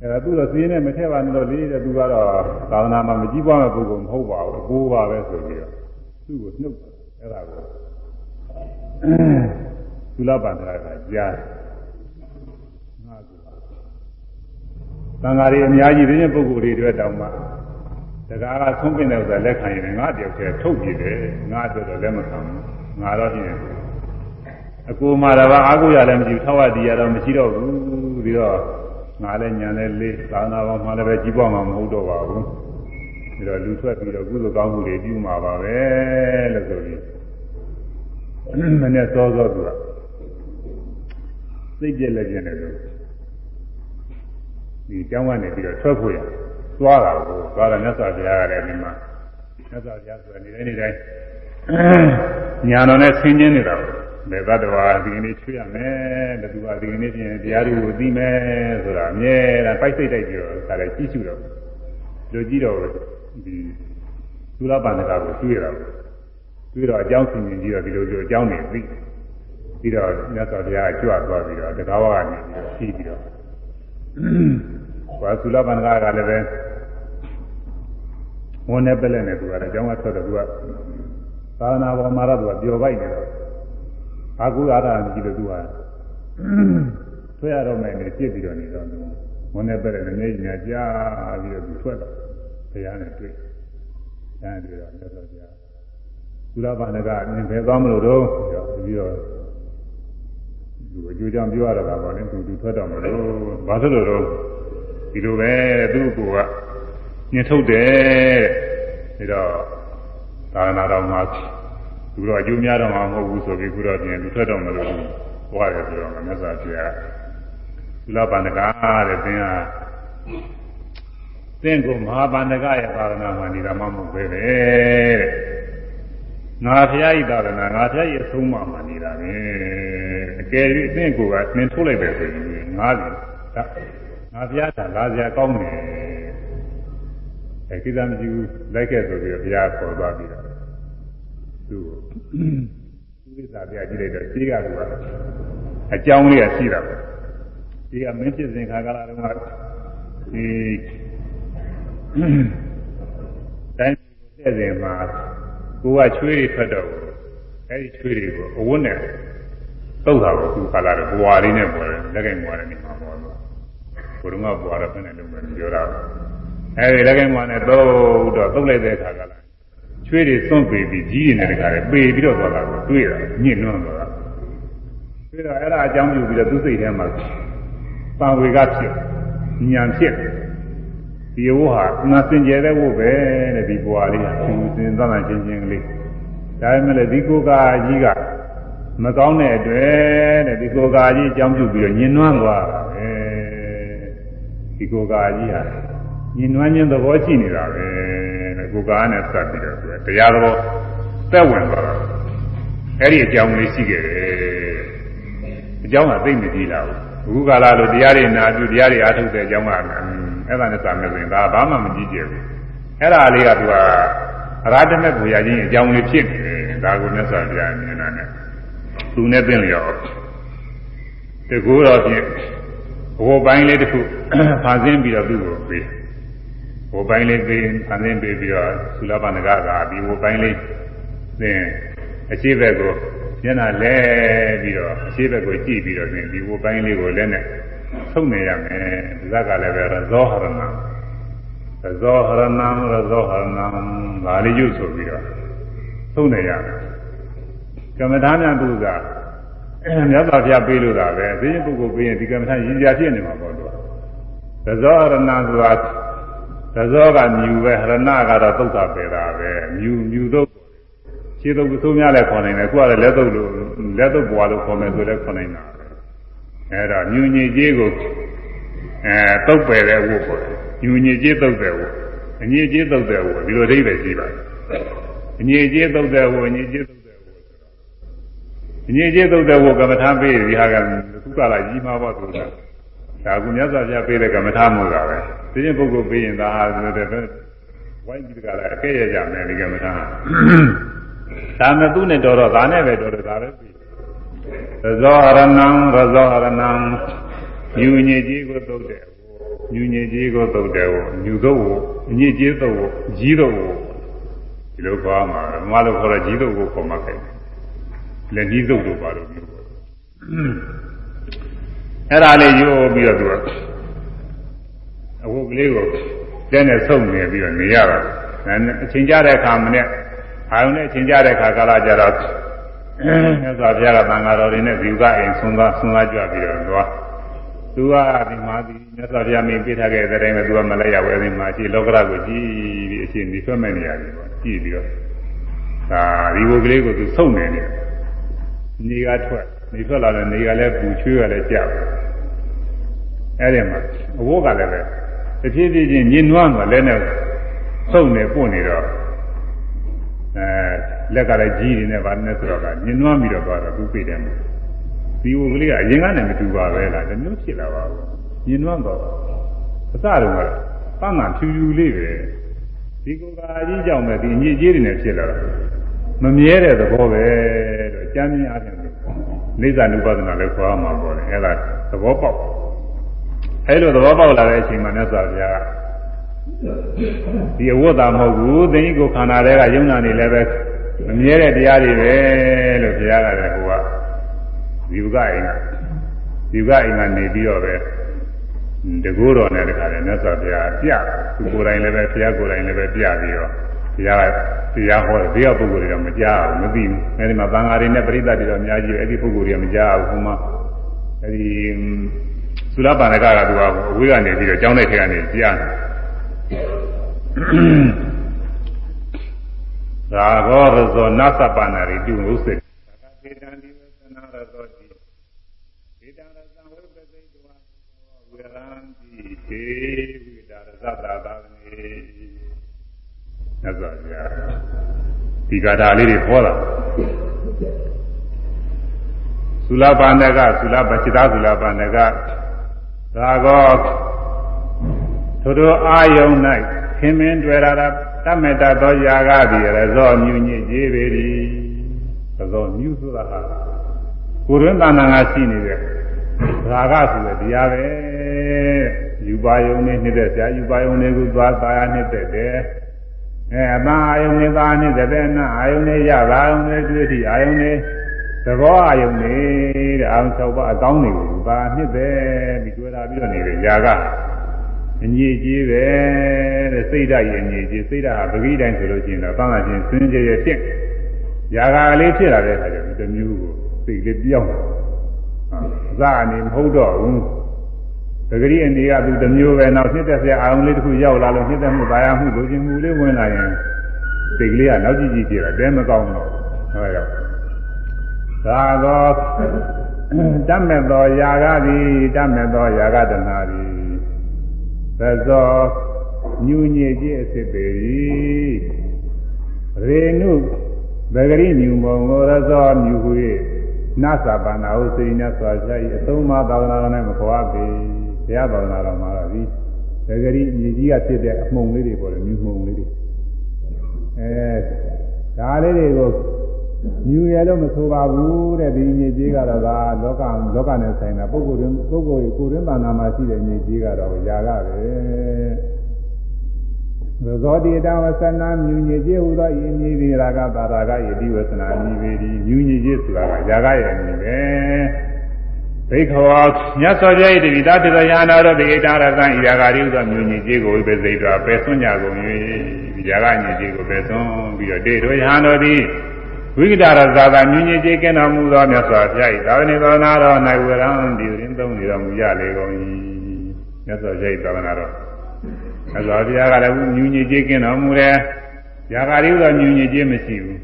S1: အဲဒါသူတော့စီးနေမထည့်ပါနဲ့တော့လေးတဲ့သူကတော့သာသနာမှာမကြည့်ပွားမဲ့ပုဂ္ဂိုလ်မဟုတ်ပါဘူးအကိုးပါပဲဆိုပြီးတော့သူ့ကိုနှုတ်အဲ့ဒါကိုသူလပန်တဲ့ကကြားငါကသံဃာတွေအများကြီးတဲ့ပုဂ္ဂိုလ်တွေအတွက်တောင်မှတကားကဆုံးပင်တဲ့ဥစ္စာလက်ခံရင်ငါတယောက်တည်းထုတ်ပြတယ်ငါအတွက်တော့လက်မခံဘူး ငါတော့ပြင်အကူမှာတော့အာကိုရလည်းမရှိဘူးထောက်ရတရားတော့မရှိတော့ဘူးပြီးတော့ငါလည်းညာလည်းလေးသာနာပေါင်းမှလည်းပဲကြီးပွားမှာမဟုတ်တော့ပါဘူးပြီးတော့လူထွက်ပြီးတော့ကုသိုလ်ကောင်းမှုတွေပြုမှာပါပဲလို့ဆိုပြီးမနေ့စောစောသူကစိတ်ပြက်လက်ပြက်နေလို့ဒီကျောင်းကနေပြီးတော့ထွက်ဖို့ရသွားတာကိုသွားတယ်မြတ်စွာဘုရားကလည်းဒီမှာမြတ်စွာဘုရားဆိုတာနေတိုင်းနေတိုင်း ညာတော်နဲ့ဆင်းကျင်းနေတာပေါ့ဘယ်သတ္တဝါဒီကနေ့ချွေးရမယ်တတူပါဒီကနေ့ပြင်တရားတွေကိုသိမယ်ဆိုတာအမြဲတမ်းပိုက်စိတ်တိုက်ပြီးတော့ဒါလည်းကြည့်ရှုတော့လူကြည့်တော့ဒီသုလပန္နကကိုတွေ့ရတာတွေ့တော့အကြောင်းဆင်ခြင်ကြည့်တော့ဒီလိုလိုအကြောင်းတွေသိပြီးတော့မြတ်စွာဘုရားကြွသွားပြီးတော့တကားဝကနေပြီးပြီးတော့ဘာသုလပန္နကကလည်းပဲဝန်နဲ့ပက်လက်နဲ့သူကတော့အကြောင်းကထွက်တော့သူက သာသနာပေါ်မှာတော့သူကပျော်ပိုက်နေတော့အာကုအာရကြည့်လို့သူကထွက်ရတော့မယ်နေပြစ်ပြီးတော့နေတော့သူဝန်နဲ့ပက်လက်နဲ့နေညာကြားပြီးတော့သူထွက်တော့ဘုရားနဲ့တွေ့တယ်။အဲဒီတော့မြတ်စွာဘုရားသုလပါဏကနင်ဘယ်သွားမလို့တော့ပြီးတော့သူအကျိုးကြောင့်ပြောရတာပါလေသူသူထွက်တော့မလို့ဘာဖြစ်လို့တော့ဒီလိုပဲသူ့ကိုကညှင်ထုတ်တယ်တဲ့ဒါတော့ သာသနာတော်မှာသူတော့အကျိုးများတော့မှာမဟုတ်ဘူးဆိုပြီးခုတော့ပြင်သူထွက်တော့မလို့ဟောရတယ်ဆိုတော့မြတ်စွာဘုရားသုလပါဏကတဲ့သင်ဟာသင်ကိုမဟာပန္နကရဲ့သာသနာမှာနေတာမှမဟုတ်ပဲတဲ့ငါဖျားဤသာသနာငါဖျားဤအဆုံးအမနေတာပဲအကယ်၍သင်ကိုကသင်ထုတ်လိုက်တယ်ဆိုရင်ငါလည်းငါဖျားတာလာစရာကောင်းတယ်အဲကိစ္စမရှိဘူးလိုက်ခဲ့ဆိုပြီးတော့ဘုရားခေါ်သွားပြီးတော့ သူ့ကိုသူ့ဝိသပြကြည့်လိုက်တော့ရှိကကအကြောင်းလေးကရှိတာပဲဒီကမင်းဖြစ်စဉ်ခါကာလတုန်းကဒီတိုင်းတဲ့စဉ်မှာကိုကချွေးတွေထွက်တော့အဲဒီချွေးတွေကိုအဝတ်နဲ့တုတ်တာကိုသူခါလာတော့ဘွာလေးနဲ့ပေါ်တယ်လက်ကင်ဘွာလေးနဲ့မှာပေါ်တော့ဘုရုံကဘွာတော့ဖက်နဲ့လုံးမယ်ပြောတာအဲဒီလက်ကင်ဘွာနဲ့တုတ်တော့တုတ်လိုက်တဲ့အခါကလာ ချွေးတွေသွန့်ပေပြီးကြီးတွေနဲ့တခါလေပေပြီးတော့သွားတာကိုတွေ့တာညှင့်နှွမ်းသွားတာပြီးတော့အဲ့ဒါအကြောင်းပြုပြီးတော့သူ့စိတ်ထဲမှာပါဝေကဖြစ်ဉာဏ်ဖြစ်ဒီဝဟာငါစင်ကြယ်တဲ့ဝပဲတဲ့ဒီဘွာလေးကသူစင်သတ်မှချင်းချင်းကလေးဒါပေမဲ့လည်းဒီကိုကာကြီးကမကောင်းတဲ့အတွက်တဲ့ဒီကိုကာကြီးအကြောင်းပြုပြီးတော့ညင်နွမ်းသွားတာပဲဒီကိုကာကြီးဟာ ညင်နွမ်းခြင်းသဘောရှိနေတာပဲတဲ့ကိုကာနဲ့စပ်ပြီးတော့သူတရားသဘောသက်ဝင်သွားတာအဲ့ဒီအကြောင်းလေးရှိခဲ့တယ်အကြောင်းကသိမကြည့်လာဘူးအခုကာလလိုတရားတွေနာပြုတရားတွေအားထုတ်တဲ့အကြောင်းကအဲ့ဒါနဲ့စာမယ်ဆိုရင်ဒါဘာမှမကြည့်ကြဘူးအဲ့ဒါလေးကသူကအရာတမဲ့ကိုရချင်းအကြောင်းလေးဖြစ်နေတယ်ဒါကိုမြတ်စွာဘုရားမြင်တာနဲ့သူနဲ့ပြင်လျော်တကူတော့ဖြင့်ဘိုးပိုင်းလေးတစ်ခုဖန်ဆင်းပြီးတော့သူ့ကိုပေး ဘိုးပိုင်းလေးပေးဖန်ဆင်းပေးပြီးတော့သုလပနကကဒီဘိုးပိုင်းလေးသင်အခြေဘက်ကိုမျက်နှာလဲပြီးတော့အခြေဘက်ကိုကြည့်ပြီးတော့သင်ဒီဘိုးပိုင်းလေးကိုလက်နဲ့ဆုံးနေရမယ်ဇက်ကလည်းပဲရဇောဟရဏရဇောဟရဏရဇောဟရဏဒါလေးရုပ်ဆိုပြီးတော့ဆုံးနေရမယ်ကမ္မထာများသူကမြတ်စွာဘုရားပေးလို့တာပဲသိရင်ပုဂ္ဂိုလ်ပေးရင်ဒီကမ္မထာရည်ကြဖြစ်နေမှာပေါ့သူကရဇောဟရဏဆိုတာ ရဇောကမြူပဲဟရဏကတော့သုတ်တာပဲတာပဲမြူမြူတော့ခြေသုတ်သုံးများလည်းခေါ်နိုင်တယ်ခုကလည်းလက်သုတ်လို့လက်သုတ်ဘွားလို့ခေါ်မယ်ဆိုလည်းခေါ်နိုင်တာအဲ့တော့မြူညစ်ကြီးကိုအဲတုတ်ပယ်တဲ့ဝတ်ပေါ့မြူညစ်ကြီးတုတ်တဲ့ဝတ်အညစ်ကြီးတုတ်တဲ့ဝတ်ဒီလိုအဓိပ္ပာယ်ရှိပါတယ်အညစ်ကြီးတုတ်တဲ့ဝတ်အညစ်ကြီးတုတ်တဲ့ဝတ်အညစ်ကြီးတုတ်တဲ့ဝတ်ကမ္မထာပေးဒီဟာကခုကလာကြီးမှာပေါ့ဆိုတာ ဒါကမြတ်စွာဘုရားပေးတဲ့ကမ္မထာမို့တာပဲသိရင်ပုဂ္ဂိုလ်ပေးရင်ဒါဆိုတဲ့ဝိုင်းပြီးကြလားအကဲရကြမယ်ဒီကမ္မထာဒါမဲ့သူ့နဲ့တော်တော့ဒါနဲ့ပဲတော်တော့ဒါပဲပြီးရဇောဟရဏံရဇောဟရဏံမြူညစ်ကြီးကိုသုတ်တယ်မြူညစ်ကြီးကိုသုတ်တယ်မြူသုတ်ကိုညစ်ကြီးသုတ်ကိုကြီးသုတ်ကိုဒီလိုခေါ်မှာမမလို့ခေါ်တော့ကြီးသုတ်ကိုခေါ်မှာခဲ့လက်ကြီးသုတ်တို့ပါလို့ပြော အဲ့ဒါလေးရိုးပြီးတော့သူကအဝတ်ကလေးကိုကျန်းနဲ့ဆုပ်နေပြီးတော့နေရတာအချိန်ကြတဲ့အခါမနဲ့အာယုန်နဲ့အချိန်ကြတဲ့အခါကာလကြတော့မြတ်စွာဘုရားကသံဃာတော်တွေနဲ့ဇီဝကအိမ်ဆွမ်းသွားဆွမ်းသွားကြပြီးတော့သွားသူကဒီမှာဒီမြတ်စွာဘုရားမင်းပြထားခဲ့တဲ့တိုင်းပဲသူကမလဲရဘူးအဲဒီမှာကြည့်လောကရကိုကြည့်ပြီးအရှင်ဒီဆွဲမဲ့နေရတယ်ပေါ့ကြည့်ပြီးတော့ဒါဒီဘုကလေးကိုသူစုံနေတယ်နေကထွက် နေထွက်လာတယ်နေကလည်းပူချွေးကလည်းကြောက်အဲဒီမှာအဝတ်ကလည်းပဲတဖြည်းဖြည်းချင်းညင်နွားမှာလည်းနဲ့စုံနေပွနေတော့အဲလက်ကလည်းကြီးနေတယ်ဗာနဲ့ဆိုတော့ကညင်နွားပြီးတော့သွားတော့သူသိတယ်မို့ဒီဝကလေးကအရင်ကနဲ့မတူပါပဲလားတမျိုးဖြစ်လာပါဘူးညင်နွားတော့အစတုန်းကပန်းကဖြူဖြူလေးပဲဒီကိုယ်ကာကြီးကြောင့်ပဲဒီအညစ်အကြေးတွေနဲ့ဖြစ်လာတာမမြဲတဲ့သဘောပဲတော့အကျမ်းမြင်အားဖြင့် နေသနုပဒနာလည်းခေါ်မှာပေါ့လေအဲ့ဒါသဘောပေါက်အဲ့လိုသဘောပေါက်လာတဲ့အချိန်မှာမြတ်စွာဘုရားကဒီအဝတ်သာမဟုတ်ဘူးသင်ကြီးကိုခန္ဓာတွေကယုံနာနေလည်းပဲမမြဲတဲ့တရားတွေပဲလို့ဘုရားကလည်းဟိုကဒီဥကအိမ်ကဒီဥကအိမ်ကနေပြီးတော့ပဲတကူတော်နဲ့တခါလဲမြတ်စွာဘုရားပြသူကိုယ်တိုင်လည်းပဲဘုရားကိုယ်တိုင်လည်းပဲပြပြီးတော့ တရားတရားဟောတယ်တရားပုဂ္ဂိုလ်တွေတော့မကြားဘူးမသိဘူးအဲဒီမှာသံဃာတွေနဲ့ပရိသတ်တွေတော့အများကြီးအဲ့ဒီပုဂ္ဂိုလ်တွေကမကြားဘူးဟိုမှာအဲဒီသုလပါဏကကသူကအဝေးကနေပြီးတော့ကျောင်းတဲ့ထဲကနေကြားတယ်သာဂောရဇောနသပနာရိတုဥစ္စေသကတေတံဒီဝသနာရသောတိဒေတံရသံဝိပသိတဝါဝေရံတိသေဝိတာရသတာသာနေ မြတ်စွာဘုရားဒီကာထာလေးတွေဟောတာသုလပါဏကသုလပจิตသုလပါဏကသာကောထိုတို့အာယုံ၌ခင်မင်းတွေ့ရတာတမေတ္တသောຢာကသည်ရဇောမြူညစ်ကြီးပေသည်ရဇောမြူဆိုတာဟာကိုယ်ရင်းတဏ္ဍာငါရှိနေတဲ့ရာဂဆိုတဲ့တရားပဲယူပါယုံနဲ့နှိမ့်တဲ့ဆရာယူပါယုံတွေကိုသွားသာရနှိမ့်တဲ့တယ် အဲအပန်းအာယုန်နဲ့သာနဲ့တဲ့နာအာယုန်နဲ့ရပါအောင်နဲ့တွေ့ထိအာယုန်နဲ့သဘောအာယုန်နဲ့တဲ့အာယုန်၆ပါးအကောင်းတွေကိုပါနှစ်ပဲပြီးတွေ့တာပြီးတော့နေတယ်ຢာကအညစ်အကြေးပဲတဲ့စိတ်ဓာတ်ရဲ့အညစ်အကြေးစိတ်ဓာတ်ဟာပဂိတိုင်းဆိုလို့ရှိရင်တော့တောင်းတာချင်းစင်းကြရဲ့ဖြစ်ຢာကလေးဖြစ်လာတဲ့အခါကျတော့ဒီမျိုးကိုစိတ်လေးပြောင်းအစအနေမဟုတ်တော့ဘူးပ ဂရိအနေကသူတစ်မျိုးပဲနောက်နှစ်သက်စရာအာရုံလေးတစ်ခုရောက်လာလို့နှစ်သက်မှုပါရမှုလိုချင်မှုလေးဝင်လာရင်စိတ်ကလေးကနောက်ကြည့်ကြည့်ကြည့်တာတဲမကောင်းတော့ဟောရောက်သာသောတတ်မဲ့သောຢာကသည်တတ်မဲ့သောຢာကတနာသည်သဇောညူညစ်ခြင်းအစစ်ပေ၏ရေနုဗဂရိညူမောငောရဇောမြူဟု၍နသဗန္နာဟုစိရိနစွာချ၏အသုံးမသာသနာတော်၌မခေါ်ပေ ဘုရားဘာဝနာတော်မှာတော့ဒီဒဂရီမြေကြီးကဖြစ်တဲ့အမှုံလေးတွေပေါ်တယ်မြူမှုံလေးတွေအဲဒါလေးတွေကိုမြူရလို့မဆိုပါဘူးတဲ့ဒီမြေကြီးကတော့ဒါလောကလောကနဲ့ဆိုင်တာပုဂ္ဂိုလ်တွင်ပုဂ္ဂိုလ်ကိုကိုယ်တွင်ပါဏာမှာရှိတဲ့မြေကြီးကတော့ຢာကပဲဇောတိတဝဆနာမြူညစ်ကြီးဟူသောဤမြေဒီရာကပါရာကယတိဝဆနာမြည်ပေသည်မြူညစ်ကြီးဆိုတာကຢာကရဲ့အမည်ပဲ ဘိခဝါမြတ်စွာဘုရား၏တပိတာတေရယာနာတော်ဒီဣတာရသံဣရာဂရိဥသောမြူညစ်ကြီးကိုဝိပသိတ္တပယ်ဆွညကုန်၍ຢာကညစ်ကြီးကိုပယ်ဆွပြီးတော့တေတော်ယဟန်တော်သည်ဝိကတရဇာတာမြူညစ်ကြီးကင်းတော်မူသောမြတ်စွာဘုရား၏သာဝတိသောနာတော်၌ဝေရံဒီရင်သုံးနေတော်မူရလေကုန်၏မြတ်စွာဘုရား၏သာဝနာတော်မြတ်စွာဘုရားကလည်းမြူညစ်ကြီးကင်းတော်မူတယ်ຢာကရိဥသောမြူညစ်ကြီးမရှိဘူး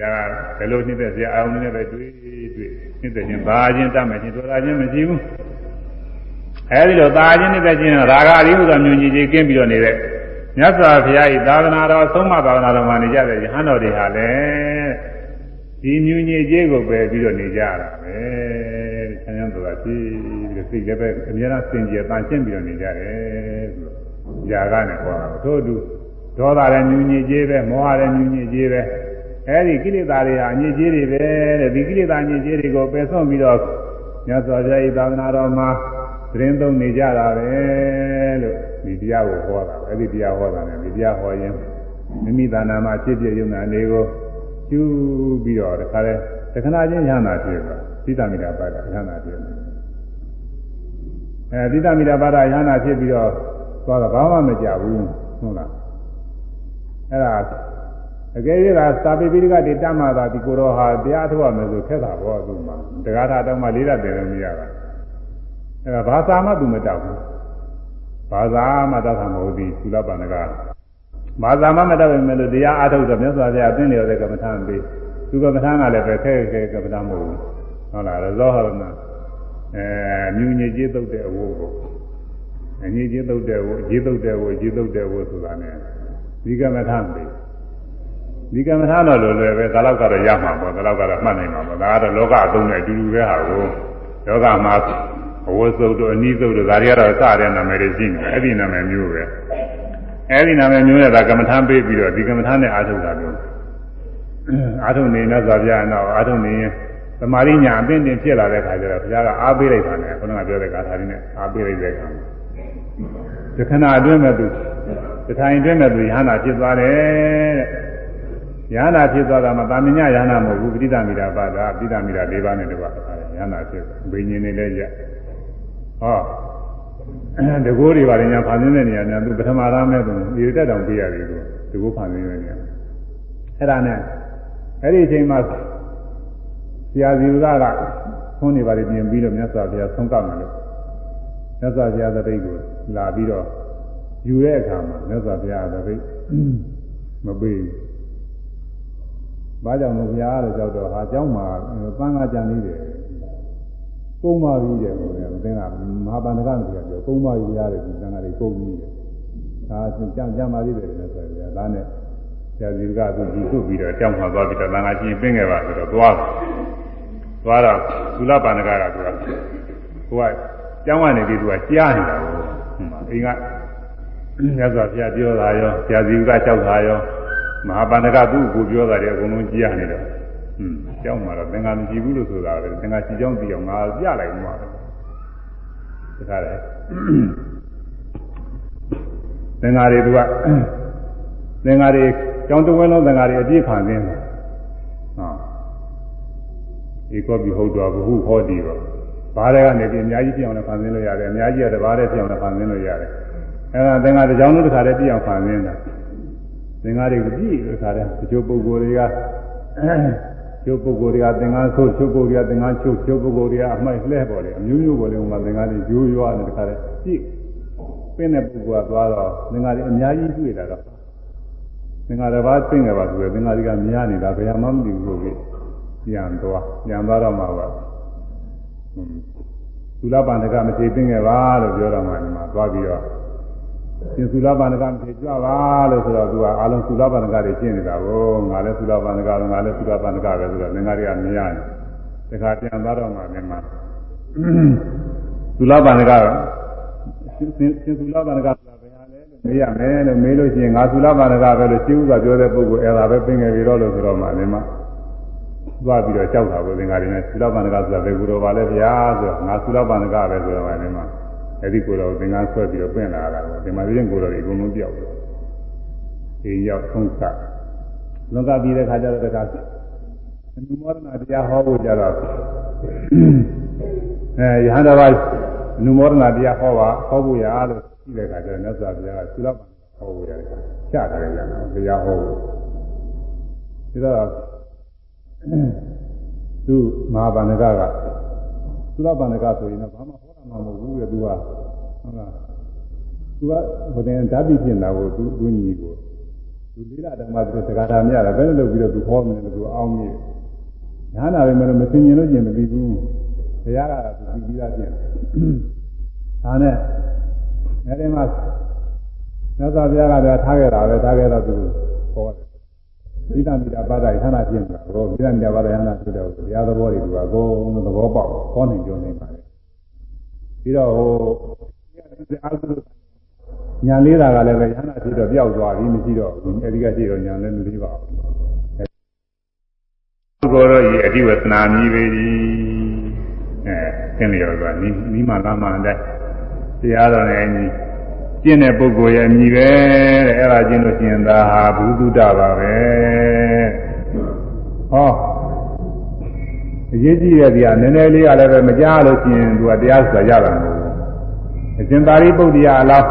S1: ဒါကဘယ်လိုနှိမ့်သက်စရာအောင်နဲ့ပဲတွေ့တွေ့ နှိမ့်သက်ခြင်းဘာခြင်းတတ်မယ်ခြင်းတော်တာခြင်းမရှိဘူးအဲဒီလိုသာခြင်းနှိမ့်သက်ခြင်းရာဂအရိဟုသောမြူညစ်ကြီးကင်းပြီးတော့နေတဲ့မြတ်စွာဘုရား၏သာသနာတော်သုံးမသာသနာတော်မှာနေကြတဲ့ယဟန်တော်တွေဟာလည်းဒီမြူညစ်ကြီးကိုပဲပြီးတော့နေကြတာပဲဆန်းရမ်းဆိုတာပြီးပြီးတော့စိတ်လည်းပဲအများအားစင်ကြယ်တန်ရှင်းပြီးတော့နေကြတယ်ဆိုတော့ຢာကနဲ့ဟောတာထို့အတူဒေါသလည်းမြူညစ်ကြီးပဲမောဟလည်းမြူညစ်ကြီးပဲ အဲဒီကိလေသာတွေဟာအညစ်အကြေးတွေပဲတဲ့ဒီကိလေသာအညစ်အကြေးတွေကိုပယ်ဆုံးပြီးတော့မြတ်စွာဘုရား၏သာသနာတော်မှာသတင်းသုံးနေကြတာပဲလို့ဒီတရားကိုဟောတာအဲဒီတရားဟောတာနဲ့ဒီတရားဟောရင်မိမိသာနာမှာဖြစ်ပြရုံနာလေးကိုကျူးပြီးတော့တခါလဲတခဏချင်းရဟနာဖြစ်သွားသီတမိတာပါဒရဟနာဖြစ်တယ်အဲသီတမိတာပါဒရဟနာဖြစ်ပြီးတော့သွားတော့ဘာမှမကြဘူးဟုတ်လားအဲ့ဒါ အကယ်၍သာသာပိပိဋကတိတမသာဒီကိုရောဟာတရားထုတ်ရမယ်ဆိုခက်တာပေါ့သူမှတက္ကထာတောင်းမှလေးရတယ်လို့မရတာအဲဒါဘာသာမှသူမတောက်ဘူးဘာသာမှတတ်တာမဟုတ်ဘူးသုလပန္နကဘာသာမှမတောက်ရင်လည်းတရားအားထုတ်တော့မြတ်စွာဘုရားအသိလျော်တဲ့ကမ္မထာပေးသူကမ္မထာကလည်းပဲခဲခဲကမ္မထာမဟုတ်ဘူးဟုတ်လားရဇောဟရဏအဲမြူညစ်ကြီးတုတ်တဲ့အဝိုးကိုအညစ်ကြီးတုတ်တဲ့ဝိုးအကြီးတုတ်တဲ့ဝိုးအကြီးတုတ်တဲ့ဝိုးဆိုတာ ਨੇ ဒီကမ္မထာပေး ဒီကမ္မထာတော့လိုလွယ်ပဲဒါတော့ကတော့ရမှာပေါ့ဒါတော့ကတော့မှတ်နိုင်မှာပေါ့ဒါကတော့လောကအသုံးနဲ့အတူတူပဲဟာကိုလောကမှာအဝတ်စုပ်တို့အနည်းစုပ်တို့ဒါတွေကတော့စတဲ့နာမည်တွေရှိနေတယ်အဲ့ဒီနာမည်မျိုးပဲအဲ့ဒီနာမည်မျိုးနဲ့ဒါကမ္မထာပေးပြီးတော့ဒီကမ္မထာနဲ့အာထုတ်တာမျိုးအာထုတ်နေနဲ့သာပြတော့အာထုတ်နေရင်သမာဓိညာအပင်တင်ဖြစ်လာတဲ့ခါကျတော့ဘုရားကအားပေးလိုက်တာနဲ့ခုနကပြောတဲ့ကာထာလေးနဲ့အားပေးလိုက်တဲ့အခါဒီခဏအတွင်းမဲ့သူတထိုင်အတွင်းမဲ့သူရဟနာဖြစ်သွားတယ်တဲ့ ယန္တာဖြစ်သွားတာမှတာမညယန္တာမဟုတ်ဘူးပိဋကမိတာပါတာပိဋကမိတာ၄ပါးနဲ့တပါးယန္တာဖြစ်ဘိညာဉ်နေလည်းရဟောတကိုးတွေပါလေညာဖန်ဆင်းတဲ့နေရာညာသူပထမသားမဲ့သူဒီတက်တောင်ပြရတယ်သူတကိုးဖန်ဆင်းတဲ့နေရာအဲ့ဒါနဲ့အဲ့ဒီအချိန်မှာဆရာဇီဝကကသုံးနေပါလိမ့်ပြင်ပြီးတော့မြတ်စွာဘုရားဆုံးကမယ်လို့မြတ်စွာဘုရားသတိကိုလာပြီးတော့ယူတဲ့အခါမှာမြတ်စွာဘုရားသတိမပေးဘူး။ ဘာကြောင့်လဲဘုရားလို့ကြောက်တော့ဟာเจ้าမှာပန်းကားကြံနေတယ်။ကုန်းပါပြီတဲ့ကိုယ်ကသင်ကမဟာပန္နကမပြောပြောကုန်းပါပြီဘုရားတဲ့ဒီသံဃာတွေကုန်းပြီးတယ်။ဒါကြံကြံပါလိမ့်တယ်လို့ဆိုတယ်။ဒါနဲ့ဆရာကြီးကသူကြည့်ထုတ်ပြီးတော့ကြောက်မှာသွားပြီးတော့သံဃာချင်းပင်းခဲ့ပါဆိုတော့သွားသွားတော့သုလပန္နကကသူကကိုကကျောင်းကနေပြီးသူကကြားနေတာကိုအိမ်ကမြတ်စွာဘုရားပြောတာရောဆရာကြီးကကြောက်တာရော မဟာပန္နကသူ့ကိုပြောတာတွေအကုန်လုံးကြားနေတော့อืมကျောင်းမှာတော့သင်္ဃာမရှိဘူးလို့ဆိုတာပဲသင်္ဃာရှိကျောင်းသိအောင်ငါပြလိုက်မှာတခါလေသင်္ဃာတွေသူကသင်္ဃာတွေကျောင်းတစ်ဝဲလုံးသင်္ဃာတွေအပြည့်ခံနေတယ်ဟာဧကောပိဟုတ်တော်ဘုဟုဟောတိတော့ဘားတွေကနေပြီးအများကြီးပြအောင်လည်းခံနေလို့ရတယ်အများကြီးကတဘားတွေပြအောင်လည်းခံနေလို့ရတယ်အဲဒါသင်္ဃာတစ်ကြောင်းလုံးတစ်ခါတည်းပြအောင်ခံနေတာ သင်္ဃာတွေကိုပြည့်တစ်ခါတည်းတချို့ပုဂ္ဂိုလ်တွေကချို့ပုဂ္ဂိုလ်တွေကသင်္ကန်းဆိုးချို့ပုဂ္ဂိုလ်တွေကသင်္ကန်းချုပ်ချို့ပုဂ္ဂိုလ်တွေကအမိုက်လှဲပေါ်တယ်အမျိုးမျိုးပေါ်တယ်ဟိုမှာသင်္ကန်းတွေရိုးရွားနေတခါတည်းပြည့်ပင်းတဲ့ပုဂ္ဂိုလ်ကသွားတော့သင်္ကန်းတွေအများကြီးတွေ့လာတော့သင်္ကန်းတစ်ပါးသိငယ်ပါဆိုရယ်သင်္ကန်းတွေကများနေတာဘယ်မှမသိဘူးလို့ပြန်သွားပြန်သွားတော့မှပါသုလပန္နကမထေသိငယ်ပါလို့ပြောတော့မှဒီမှာသွားပြီးတော့ ရှင်သုလပန္နကမထေကြွပါလို့ဆိုတော့သူကအာလုံးသုလပန္နကတွေရှင်းနေတာကိုငါလည်းသုလပန္နကငါလည်းသုလပန္နကပဲဆိုတော့ငါတွေကမရဘူးတခါပြန်သွားတော့မှမြန်မာသုလပန္နကရှင်သုလပန္နကဆိုတာဘယ်ဟာလဲလို့မေးရမယ်လို့မေးလို့ရှိရင်ငါသုလပန္နကပဲလို့ရှင်းဥစွာပြောတဲ့ပုဂ္ဂိုလ်အဲ့ဒါပဲပြင်ငယ်ပြီးတော့လို့ဆိုတော့မှမြန်မာသွားပြီးတော့ကြောက်တာကိုသင်္ဃာတွေနဲ့သုလပန္နကဆိုတာဘယ်ကူတော်ပါလဲဗျာဆိုတော့ငါသုလပန္နကပဲဆိုတော့မှမြန်မာ အဲ့ဒီကိုယ်တော်သင်္ကန်းဆွဲပြီးတော့ပြင်လာတာကိုဒီမှာပြင်းကိုယ်တော်တွေအကုန်လုံးပြောက်တယ်။ဒီရောက်ဆုံးကလောကပြီးတဲ့ခါကျတော့တခါအနုမောဒနာတရားဟောဖို့ကြတော့အဲယဟန်တော်ကအနုမောဒနာတရားဟောပါဟောဖို့ရလို့ရှိတဲ့ခါကျတော့မြတ်စွာဘုရားကသုလပန်ဟောဖို့ရတယ်ချတာလည်းရအောင်တရားဟောဖို့ဒီတော့သူမဟာဗန္ဒကကသုလပန္နကဆိုရင်တော့ဘာမှဟော မှာမဟုတ်ဘူးလေသူကဟုတ်လားသူကဘယ်တင်ဓာတ်ပြီးပြင်တာကိုသူသူညီကိုသူလေးလာဓမ္မသူတက္ကရာမြတာဘယ်လိုလုပ်ပြီးတော့သူဟောမလဲလို့သူအောင်းနေတယ်ညာနာပဲမလို့မသိမြင်လို့ကျင်မပြီးဘူးဘုရားကသူပြီးပြီးသားပြင်ဒါနဲ့အဲဒီမှာမြတ်စွာဘုရားကလည်းထားခဲ့တာပဲထားခဲ့တော့သူဟောတယ်သီတမိတာပါဒယဟနာပြင်တာဘောသီတမိတာပါဒယဟနာဆိုတော့ဘုရားသဘောတွေကအကုန်သဘောပေါက်ဟောနိုင်ကြနေပါလေ ပြီးတော့ဟိုအာသုညာလေးတာကလည်းပဲရဟနာဖြစ်တော့ပျောက်သွားပြီမရှိတော့ဘူးအဲဒီကရှိတော့ညာလည်းမသိပါဘူးကိုယ်တော့ဤအတိဝသနာမြည်ပေသည်အဲသင်လျော်သွားနီးနီးမှလာမှန်တဲ့တရားတော်နဲ့အညီကျင့်တဲ့ပုဂ္ဂိုလ်ရဲ့အမြည်ပဲတဲ့အဲ့ဒါကျင့်လို့ရှိရင်ဒါဟာဘုသူတ္တပါပဲဟော အရေးကြီးတဲ့ဒီကနည်းနည်းလေးကလည်းပဲမကြားလို့ရှိရင်သူကတရားဆိုတာရတာမဟုတ်ဘူးအရှင်သာရိပုတ္တရာအလား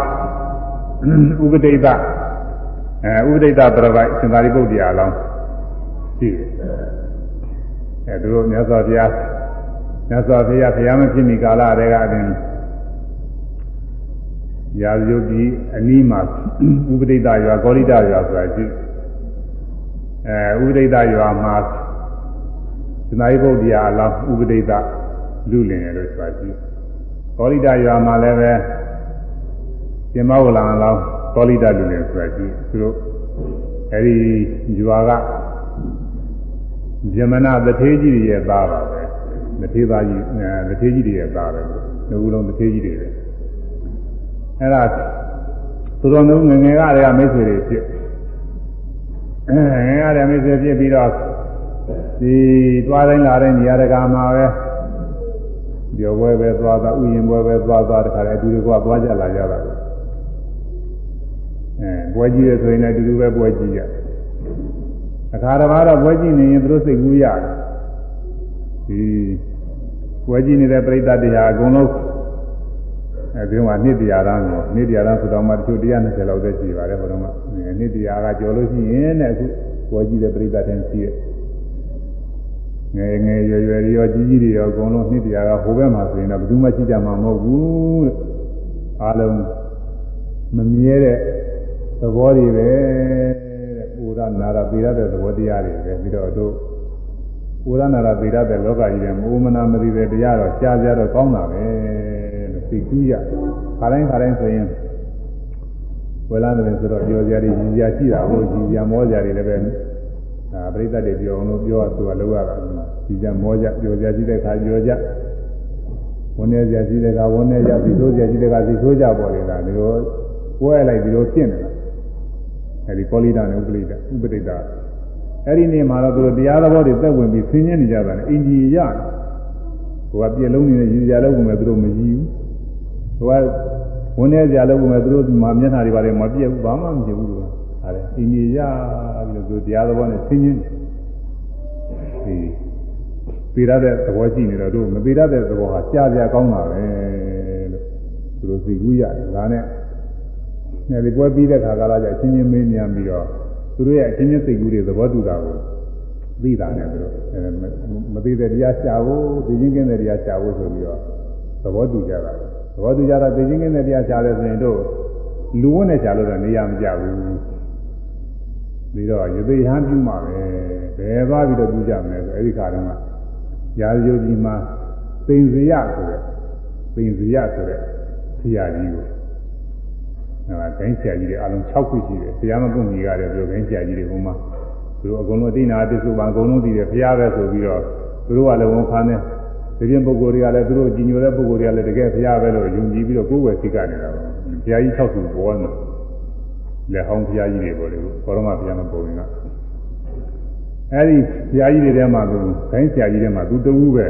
S1: ဥပဒိတအဲဥပဒိတပြပိုက်အရှင်သာရိပုတ္တရာအလောင်းရှိတယ်အဲသူတို့မြတ်စွာဘုရားမြတ်စွာဘုရားဘုရားမဖြစ်မီကာလတည်းကအရင်ရာဇယုတ်ကြီးအနီးမှာဥပဒိတရွာကောလိတရွာဆိုတာရှိအဲဥပဒိတရွာမှာ သနာယပုဒ်တရားအလောင်းဥပဒိတလူလင်ရလို့ဆိုတာရှိကောလိတရွာမှာလည်းပဲရှင်မဝလံအလောင်းကောလိတလူလင်ဆိုတာရှိသူတို့အဲဒီရွာကဇမနာတထေးကြီးရဲ့သားပါပဲတထေးသားကြီးတထေးကြီးရဲ့သားပဲလူဦးလုံးတထေးကြီးတွေပဲအဲ့ဒါသူတော်မျိုးငငယ်ကတည်းကမိတ်ဆွေတွေဖြစ်အဲငငယ်ကတည်းကမိတ်ဆွေဖြစ်ပြီးတော့ ဒီသွားတိုင်းလာတိုင်းနေရာတကာမှာပဲပြောပွဲပဲသွားတာဥယျင်ပွဲပဲသွားသွားတခါလေအတူတူကသွားကြလာကြတာအဲပွဲကြီးရဆိုရင်လည်းအတူတူပဲပွဲကြီးရအခါတစ်ပါးတော့ပွဲကြီးနေရင်သူတို့စိတ်ကူးရတယ်ဒီပွဲကြီးနေတဲ့ပြိဿတရားအကုန်လုံးအဲဒီမှာနှစ်တရားရမ်းကိုနှစ်တရားရမ်းဆိုတော့မှတချို့120လောက်ပဲရှိပါတယ်ဟိုတုန်းကနှစ်တရားကကျော်လို့ရှိရင်တဲ့အခုပွဲကြည့်တဲ့ပြိဿတန်းရှိရဲ့ ငယ်ငယ်ရွယ်ရွယ်ရောကြီးကြီးတွေရောအကုန်လုံးနှစ်တရားကဟိုဘက်မှာဆိုရင်တော့ဘယ်သူမှရှိကြမှာမဟုတ်ဘူးတဲ့အားလုံးမမြဲတဲ့သဘောတွေပဲတဲ့ပူရနာရပေရတဲ့သဘောတရားတွေပဲပြီးတော့တို့ပူရနာရပေရတဲ့လောကကြီးရဲ့မိုးမနာမသိတဲ့တရားတော့ကြားကြတော့ကောင်းတာပဲလို့သိကူးရခါတိုင်းခါတိုင်းဆိုရင်ဝေလာတယ်ဆိုတော့ပြောကြရတယ်ကြီးကြရှိတာဟုတ်ကြီးကြမောကြတယ်လည်းပဲ ဒါပရိသတ်တွေပြောအောင်လို့ပြောသူကလောက်ရတာကြီးကြမောကြပြောကြရှိတဲ့ခါပြောကြဝန်နေကြရှိတဲ့ခါဝန်နေကြပြီးဆိုးကြရှိတဲ့ခါပြီးဆိုးကြပေါ်နေတာဒီလိုပွဲလိုက်ဒီလိုဖြစ်နေတာအဲဒီကောလိတာနဲ့ဥပလိတာဥပဒိတာအဲ့ဒီနေ့မှာတော့သူတို့တရားတော်တွေသက်ဝင်ပြီးဆင်းရဲနေကြတာနဲ့အင်ဂျီရဟိုကပြည့်လုံးနေတဲ့ရည်ကြလို့ကမှသူတို့မကြည့်ဘူးဟိုကဝန်နေကြလို့ကမှသူတို့မှာမျက်နှာတွေပါတယ်မပြည့်ဘူးဘာမှမကြည့်ဘူးလို့ ဟာတယ်အင်ဂျီရပြီးတော့သူတရားတော်နဲ့ဆင်းရဲဒီပေရတဲ့သဘောရှိနေတော့တို့မပေရတဲ့သဘောဟာကြားပြကောင်းတာပဲလို့သူတို့သိကူးရတယ်ဒါနဲ့အဲဒီပွဲပြီးတဲ့ခါကလာကျအချင်းချင်းမင်းမြန်ပြီးတော့သူတို့ရဲ့အချင်းချင်းစိတ်ကူးတွေသဘောတူတာကိုသိတာနဲ့သူတို့မသိတဲ့တရားရှာဖို့သိချင်းကင်းတဲ့တရားရှာဖို့ဆိုပြီးတော့သဘောတူကြတာသဘောတူကြတာသိချင်းကင်းတဲ့တရားရှာလဲဆိုရင်တို့လူဝတ်နဲ့ရှာလို့တော့နေရာမကြဘူး ပြီးတော့ရသေးဟန်းပြုမှာပဲဘယ်သွားပြီးတော့ပြုကြမလဲဆိုအဲဒီခါတုန်းကရာဇယုကြီးမှာသိင်စရဆိုတဲ့သိင်စရဆိုတဲ့ဆရာကြီးကိုအဲဒါဂိမ်းဆရာကြီးတွေအလုံး6ခုရှိတယ်ဆရာမကုညီရတယ်ပြောဂိမ်းဆရာကြီးတွေဟိုမှာသူတို့အကုန်လုံးအတိနာတစ္ဆုပံအကုန်လုံးသိတယ်ဖရားပဲဆိုပြီးတော့သူတို့ကလည်းဝန်ခံတယ်ဒီပြင်ပုဂ္ဂိုလ်တွေကလည်းသူတို့ကြည်ညိုတဲ့ပုဂ္ဂိုလ်တွေကလည်းတကယ်ဖရားပဲလို့ယုံကြည်ပြီးတော့ကိုယ်ဝယ်သိကနေတာပါဘုရားကြီး6ခုပေါ်နေ လက်ဟောင်းဘုရားကြီးတွေပေါ်လေဘောရမဘုရားမပေါ်ရင်ကအဲဒီဘုရားကြီးတွေထဲမှာသူဂိမ်းဆရာကြီးထဲမှာသူတူးပဲ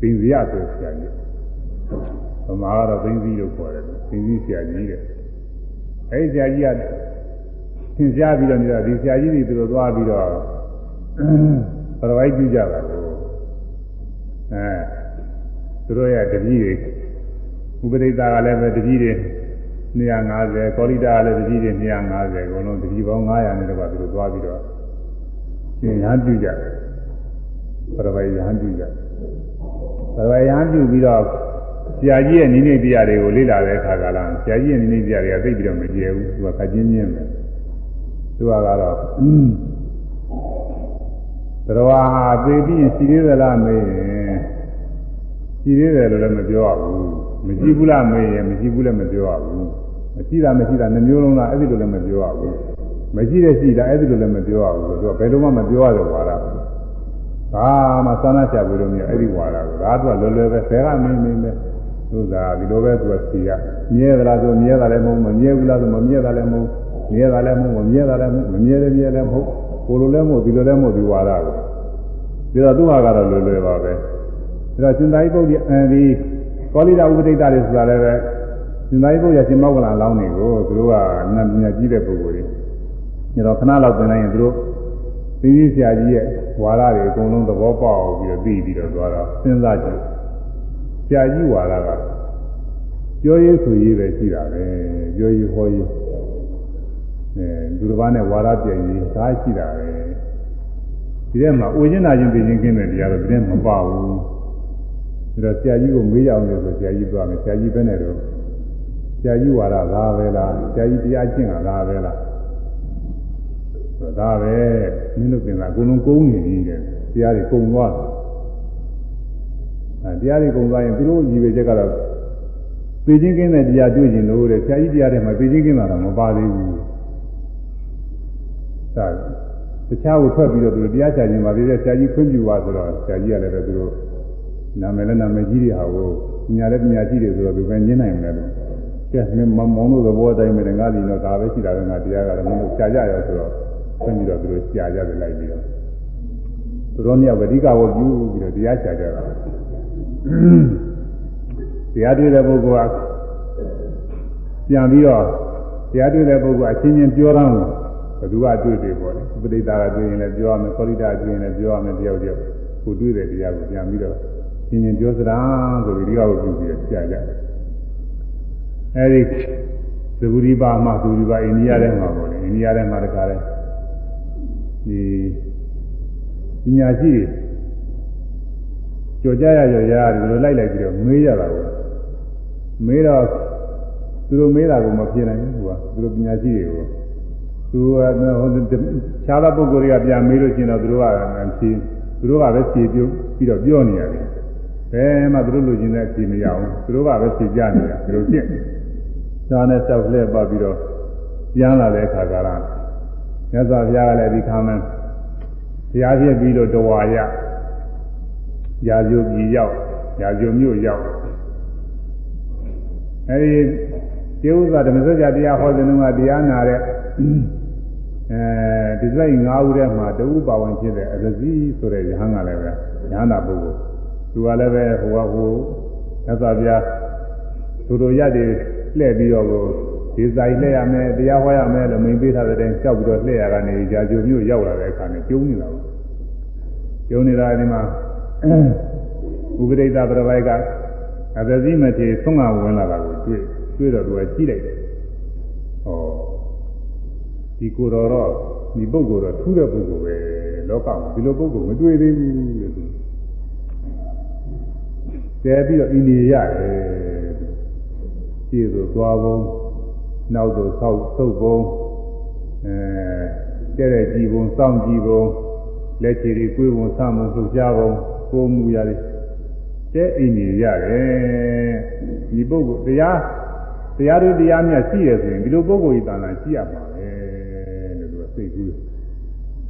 S1: သင်္ဇယဆိုဆရာကြီးဗမာကတော့သိသိလို့ခေါ်တယ်သိသိဆရာကြီးတဲ့အဲဒီဆရာကြီးကသင်ကြားပြီးတော့နေတာဒီဆရာကြီးတွေသူတို့သွားပြီးတော့ပရဝိုက်ပြုကြတာကိုအဲသူတို့ရဲ့တပည့်တွေဥပဒိတာကလည်းပဲတပည့်တွေ 250ကောလိတာကလည်းတပည့်တွေ250အကုန်လုံးတပည့်ပေါင်း900နဲ့တော့သူတို့သွားပြီးတော့သင်ရဟန်းပြုကြပရဝိုက်ရဟန်းပြုကြပရဝိုက်ရဟန်းပြုပြီးတော့ဆရာကြီးရဲ့နိမိတ်တရားတွေကိုလေ့လာတဲ့အခါကလာဆရာကြီးရဲ့နိမိတ်တရားတွေကသိပြီးတော့မကျဲဘူးသူကခက်ချင်းချင်းပဲသူကတော့တော်ဟာသေပြီးရင်ရှိသေးသလားမေးရင် ရှိသေးတယ်လို့လည်းမပြောရဘူးမရှိဘူးလားမေးရင်မရှိဘူးလည်းမပြောရဘူးမရှိတာမရှိတာနှမျိုးလုံးလားအဲ့ဒီလိုလည်းမပြောရဘူးမရှိတဲ့ရှိတာအဲ့ဒီလိုလည်းမပြောရဘူးသူကဘယ်လိုမှမပြောရတဲ့ဝါဒဘာမှသနာချဘူးလို့မျိုးအဲ့ဒီဝါဒကိုဒါကလွယ်လွယ်ပဲဆယ်ကမင်းမင်းပဲသူကဒီလိုပဲသူကဖြေရမြဲသလားဆိုမြဲတာလည်းမဟုတ်မမြဲဘူးလားဆိုမမြဲတာလည်းမဟုတ်မြဲတာလည်းမဟုတ်မမြဲတာလည်းမဟုတ်မမြဲတယ်မြဲလည်းမဟုတ်ကိုလိုလည်းမဟုတ်ဒီလိုလည်းမဟုတ်ဒီဝါဒကိုပြီးတော့သူ့ဟာကတော့လွယ်လွယ်ပါပဲ ဒါတော့ရှင်သာရိပုတ္တရာအဲဒီကောလိတာဥပဒိတာတွေဆိုတာလည်းပဲရှင်သာရိပုတ္တရာရှင်မောက္ကလလောင်းတွေကိုသူတို့ကနတ်ပညာကြီးတဲ့ပုဂ္ဂိုလ်တွေညတော့ခဏလောက်သင်လိုက်ရင်သူတို့သီးဆရာကြီးရဲ့ဝါဒတွေအကုန်လုံးသဘောပေါက်ပြီးတော့သိပြီးတော့သွားတော့စဉ်းစားကြည့်ဆရာကြီးဝါဒကပြောရေးဆိုရေးပဲရှိတာပဲပြောရေးဟောရေးအဲသူတစ်ပါးနဲ့ဝါဒပြည့်ရေးဒါရှိတာပဲဒီထဲမှာအိုခြင်းနာခြင်းသိခြင်းကင်းတဲ့တရားတော့ဒီထဲမပါဘူး ဒါတော့ဆရာကြီးကိုမေးကြအောင်လို့ဆိုဆရာကြီးပြောမယ်ဆရာကြီးပဲနဲ့တော့ဆရာကြီးဝါဒလားပဲလားဆရာကြီးတရားကျင့်တာလားပဲလားဒါပဲမင်းတို့ပြင်တာအကုန်လုံးကုန်းနေပြီတဲ့တရားတွေကုံသွားတယ်အဲတရားတွေကုံသွားရင်သူတို့ရည်ရွယ်ချက်ကတော့သိချင်းကင်းတဲ့တရားတွေ့ရင်လို့တဲ့ဆရာကြီးတရားတွေမှာသိချင်းကင်းတာတော့မပါသေးဘူးဒါတခြားကိုထွက်ပြီးတော့သူတို့တရားချခြင်းပါသေးတယ်ဆရာကြီးခွင့်ပြုပါဆိုတော့ဆရာကြီးကလည်းပဲသူတို့ နာမည်လည်းနာမည်ကြီးတွေဟာကိုပညာလည်းပညာကြီးတွေဆိုတော့သူပဲညင်းနိုင်မယ်လို့ကဲမင်းမောင်တို့သဘောအတိုင်းပဲငါဒီတော့ဒါပဲရှိတာပဲငါတရားကလည်းမင်းတို့ရှားကြရဆိုတော့ဆင်းပြီးတော့သူတို့ရှားကြတယ်လိုက်ပြီးတော့သူတို့မြောက်အဓိကဝပြုပြီးတော့တရားရှားကြတာတရားတွေ့တဲ့ပုဂ္ဂိုလ်ကပြန်ပြီးတော့တရားတွေ့တဲ့ပုဂ္ဂိုလ်အချင်းချင်းပြောတော့ဘသူကတွေ့တယ်ပေါ့လေဥပဒိတာကတွေ့ရင်လည်းပြောရမယ်ခေါရိတာတွေ့ရင်လည်းပြောရမယ်တယောက်တယောက်ကိုတွေ့တဲ့တရားကိုပြန်ပြီးတော့ ချင်းချင်းပြောစရာဆိုပြီးဒီကောက်ပြုပြီးတော့ရှားကြတယ်အဲဒီသဘူရိပါမှသဘူရိပါအိန္ဒိယထဲမှာပေါ့လေအိန္ဒိယထဲမှာတခါလဲဒီပညာရှိကြော်ကြရကြော်ရဒီလိုလိုက်လိုက်ပြီးတော့မေးရတာကိုမေးတော့သူတို့မေးတာကိုမဖြစ်နိုင်ဘူးကွာသူတို့ပညာရှိတွေကိုသူကဟိုခြားသောပုဂ္ဂိုလ်တွေကပြန်မေးလို့ရှိရင်တော့သူတို့ကဖြေသူတို့ကပဲဖြေပြုပြီးတော့ပြောနေရတယ် ဘယ်မှသူတို့လူချင်းနဲ့ဖြေမရအောင်သူတို့ကပဲဖြေကြနေတာသူတို့ပြင့်သာနဲ့တောက်လှည့်ပတ်ပြီးတော့ပြန်လာတဲ့အခါကလာမြတ်စွာဘုရားကလည်းဒီခါမှန်းဘုရားဖြစ်ပြီးတော့တဝါရရာဇိုပြည်ရောက်ရာဇိုမြို့ရောက်အဲဒီကျေဥစွာဓမ္မစကြာတရားဟောတဲ့နှုန်းကတရားနာတဲ့အဲဒီစိတ်၅ဦးထဲမှာတဦးပါဝင်ဖြစ်တဲ့အရဇီဆိုတဲ့ယဟန်ကလည်းပဲညာနာပုဂ္ဂိုလ် သူကလည်းပဲဟိုကဟိုမြတ်စွာဘုရားသူတို့ရတဲ့လှည့်ပြီးတော့ကိုဒီဆိုင်လှည့်ရမယ်တရားဟောရမယ်လို့မိန်ပေးထားတဲ့တိုင်ကြောက်ပြီးတော့လှည့်ရတာနေကြာကြိုမျိုးရောက်လာတဲ့အခါနဲ့ကျုံနေတာပေါ့ကျုံနေတာဒီမှာဥပဒိတပြပိုက်ကအသတိမထေသုံးငါဝင်လာတာကိုတွေ့တွေ့တော့သူကကြည့်လိုက်တယ်။ဟောဒီကိုယ်တော်တော့ဒီပုဂ္ဂိုလ်တော့ထူးတဲ့ပုဂ္ဂိုလ်ပဲလောကမှာဒီလိုပုဂ္ဂိုလ်မတွေ့သေးဘူးတဲ့သူ။ ကျဲပြီးတော့ဣန္ဒိယရတယ်။ရှေ့ဆိုသွားပုံနောက်ဆိုဆောက်သုတ်ပုံအဲတဲ့တဲ့ကြည်ပုံစောင့်ကြည်ပုံလက်ချီတွေကိုယ်ပုံစမှုလှုပ်ရှားပုံကိုမူရတယ်တဲ့အိမ်ကြီးရတယ်ဒီပုဂ္ဂိုလ်တရားတရားတွေတရားမြတ်ရှိရဆိုရင်ဒီလိုပုဂ္ဂိုလ်ဤတဏ္ဍာရှိရမှာပဲလို့သူကစိတ်ကူး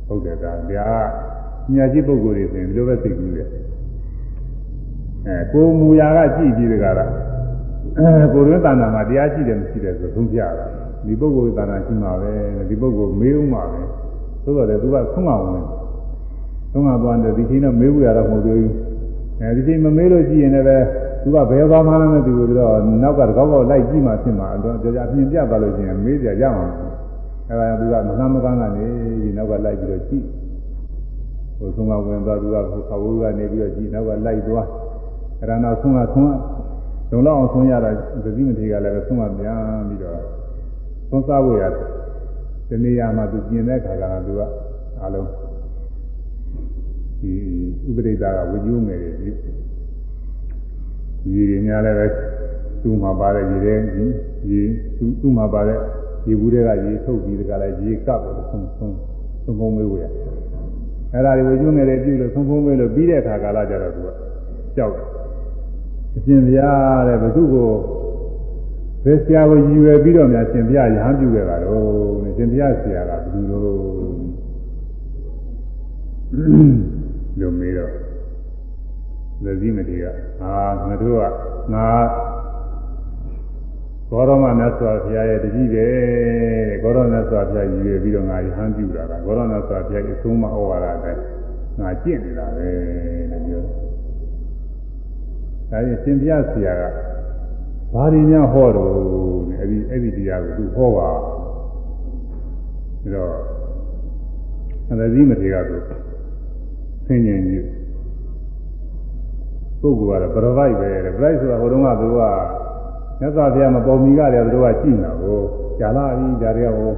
S1: ဟုတ်တယ်ဒါဗျာမြတ်ရှိပုဂ္ဂိုလ်တွေဆိုရင်ဒီလိုပဲစိတ်ကူးတယ် အဲကိုမူရာကကြည့်ပြီးတကားလားအဲကိုရင်းတဏ္ဍာမှာတရားရှိတယ်မရှိတယ်ဆိုသုံးပြတာဒီပုဂ္ဂိုလ်ဤတဏ္ဍာရှိမှာပဲဒီပုဂ္ဂိုလ်မေးဦးမှာပဲသို့တော်လည်းသူကဆုံးအောင်ဝင်ဆုံးအောင်သွားတယ်ဒီချိန်တော့မေးဖို့ရတော့မဟုတ်သေးဘူးအဲဒီချိန်မမေးလို့ကြည့်ရင်လည်းသူကဘယ်သွားမှလည်းမသိဘူးပြီးတော့နောက်ကတကောက်ကောက်လိုက်ကြည့်မှဖြစ်မှာတော့ကြာကြာပြင်ပြသွားလို့ရှိရင်မေးကြရမှာအဲဒါသူကမကမ်းမကမ်းကနေဒီနောက်ကလိုက်ပြီးတော့ကြည့်ဟိုဆုံးမဝင်သွားသူကဟိုခဝူကနေပြီးတော့ကြည့်နောက်ကလိုက်သွား အဲဒါနောက်ဆုံးကဆုံးကလုံလောက်အောင်ဆုံးရတာသတိမထေကလည်းဆုံးမပြန်ပြီးတော့သုံးစားဖို့ရတယ်ဒီနေရာမှာသူပြင်တဲ့ခါကသူကအလုံးဒီဥပဒိတာကဝိညုငယ်တွေဒီရေတွေများလည်းပဲသူ့မှာပါတဲ့ရေတွေရေသူ့သူ့မှာပါတဲ့ရေဘူးတွေကရေထုတ်ပြီးတကလည်းရေကပ်လို့ဆုံးဆုံးဆုံးဖုံးမေးဝယ်အဲ့ဒါတွေဝိညုငယ်တွေပြုလို့ဆုံးဖုံးမေးလို့ပြီးတဲ့အခါကာလကျတော့သူကကြောက်တယ် အရှင်ဘုရားတဲ့ဘုသူ့ကိုဘယ်ဆရာကိုရည်ရွယ်ပြီးတော့များရှင်ဘုရားရဟန်းပြုခဲ့တာတော့ရှင်ဘုရားဆရာကဘယ်သူလို့လို့မေးတော့လက်စည်းမတီးကအာငါတို့ကငါဘောရမမြတ်စွာဘုရားရဲ့တတိပဲဘောရမမြတ်စွာဘုရားရည်ရွယ်ပြီးတော့ငါရဟန်းပြုတာကဘောရမမြတ်စွာဘုရားရဲ့အဆုံးမဩဝါဒတဲ့ငါကျင့်နေတာပဲလို့ပြော ဒါရင်ရှင်ဘုရားဆရာကဘာဒီများဟောတော့အဲ့ဒီအဲ့ဒီတရားကိုသူဟောပါပြီးတော့အသတိမထေရကသူဆင်ញင်ကြီးပုဂ္ဂိုလ်ကတော့ပရပိုက်ပဲတဲ့ပရိုက်ဆိုတာဟိုတုန်းကသူကမြတ်စွာဘုရားမပေါ်မီကတည်းကသူကကြည့်နေတာကိုကြာလာပြီဒါတွေကဟို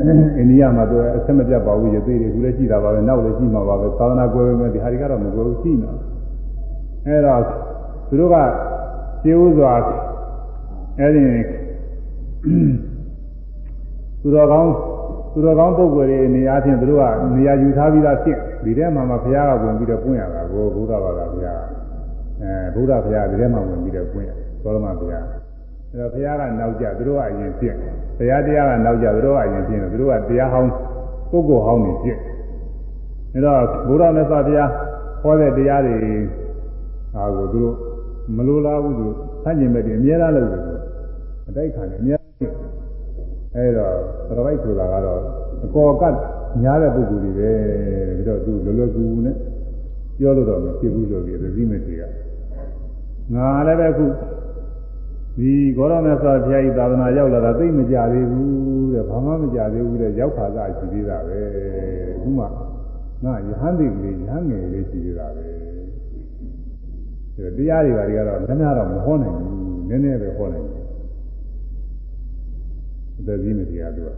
S1: အိန္ဒိယမှာသူအဆက်မပြတ်ပါဘူးရသေးတယ်သူလည်းကြည့်တာပါပဲနောက်လည်းကြည့်မှာပါပဲသာသနာကွယ်ပဲဒီဟာတွေကတော့မကွယ်ဘူးကြည့်နေတာအဲ့တော့ သူတို့ကရှင်းဥစွာအဲ့ဒီသူတော်ကောင်းသူတော်ကောင်းပုဂ္ဂိုလ်တွေနေရာချင်းသူတို့ကနေရာယူထားပြီးသားဖြစ်ဒီထဲမှာမှဘုရားကဝင်ပြီးတော့ပွင့်ရတာကိုဘုရားဘာသာဘုရားအဲဘုရားဘုရားဒီထဲမှာဝင်ပြီးတော့ပွင့်ရသောရမဘုရားအဲတော့ဘုရားကနောက်ကြသူတို့ကအရင်ဖြစ်ဘုရားတရားကနောက်ကြသူတို့ကအရင်ဖြစ်တယ်သူတို့ကတရားဟောင်းပုဂ္ဂိုလ်ဟောင်းနေဖြစ်အဲတော့ဘုရားမြတ်စွာဘုရားဟောတဲ့တရားတွေဟာကိုသူတို့ မလိုလားဘူးသူဆန့်ကျင်ဘက်တွေအများအားလုပ်တယ်သူအတိုက်ခံတယ်အများအဲတော့ပရပိုက်ဆိုတာကတော့အကောကတ်ညားတဲ့ပုဂ္ဂိုလ်တွေပဲပြီးတော့သူလောလောကူကူနဲ့ပြောလို့တော့မဖြစ်ဘူးဆိုပြီးသတိမဲ့တွေကငါလည်းပဲခုဒီဂေါရမဆောဘုရားကြီးသာသနာရောက်လာတာသိမကြသေးဘူးတဲ့ဘာမှမကြသေးဘူးတဲ့ရောက်ခါကရှိသေးတာပဲအခုမှငါယဟန်သိကလေးယဟန်ငယ်လေးရှိသေးတာပဲ တရားတွေဘာတွေကတော့လည်းများတော့မဟောနိုင်ဘူးနည်းနည်းပဲဟောနိုင်တယ်အသက်ကြီးနေတရားသူက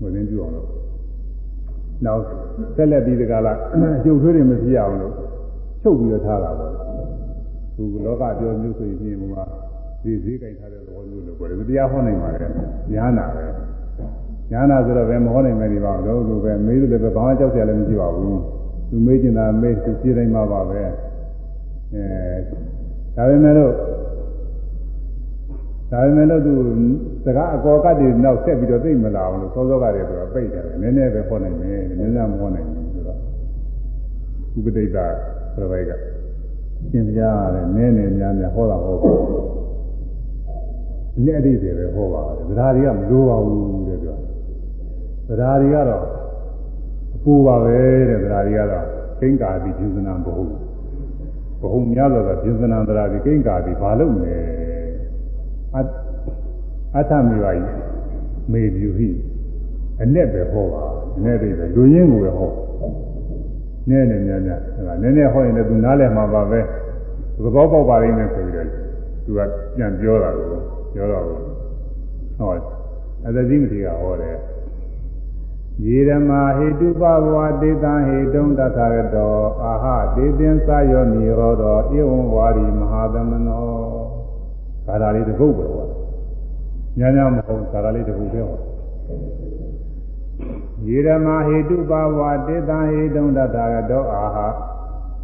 S1: ဝင်ရင်းပြအောင်လို့
S2: နောက်ဆက်လက်ပြီးဒီကလာအကျုပ်ထွေးတွေမဖြစ်အောင်လို့ချုပ်ပြီးတော့ထားတာပေါ့သူကလောကပြောမျိုးဆိုရင်ဒီမှာဒီစည်းကြိုင်ထားတဲ့သဘောမျိုးလို့ပြောတယ်တရားဟောနိုင်ပါတယ်ညာနာပဲညာနာဆိုတော့ဘယ်မဟောနိုင်မယ်ဒီပါတော့သူပဲမေးလို့လည်းပဲဘာမှကြောက်ကြလည်းမရှိပါဘူးသူမေးကျင်တာမေးသူရှင်းတိုင်းမှာပါပဲ အဲဒါပေမဲ့လို့ဒါပေမဲ့လို့သူစကားအကောကတည်းကနောက်ဆက်ပြီးတော့သိမလာအောင်လို့စောစောကတည်းကတော့ပိတ်တယ်နည်းနည်းပဲဟောနိုင်တယ်နည်းနည်းမဟောနိုင်ဘူးဆိုတော့ဥပဒိတ္တပြပိုက်ကရှင်ပြရတယ်နည်းနည်းများများဟောတာဟောပါအနည်းအသေးပဲဟောပါတယ်ဗဒာတွေကမလိုပါဘူးတဲ့ပြောဗဒာတွေကတော့အပူပါပဲတဲ့ဗဒာတွေကတော့သင်္ကာတိကျူဇနာမဟုတ်ဘူး ဟုများသောပြုဇနာဗราတွေကိင်္ကာတိဘာလို့လဲအအထမေပါကြီးမေပြုဟိအနဲ့ပဲဟောပါအနဲ့ပဲလူရင်းကိုပဲဟောနည်းနည်းများများအဲဒါနည်းနည်းဟောရင်လည်းသူနားလည်မှာပါပဲသဘောပေါက်ပါလိမ့်မယ်ဆိုပြီးတော့သူကပြန်ပြောတာကိုပြောတော့ဟောအသတိမတိကဟောတယ် ယေရမဟေတုပဘဝတေတံဟေတုံတထာရတောအာဟတေတင်သယောနိရောဓဧဝံဝါရီမဟာသမနောကာလာလေးတစ်ခုပဲဟောညာညာမဟုတ်ကာလာလေးတစ်ခုပဲဟောယေရမဟေတုပဘဝတေတံဟေတုံတထာရတောအာဟ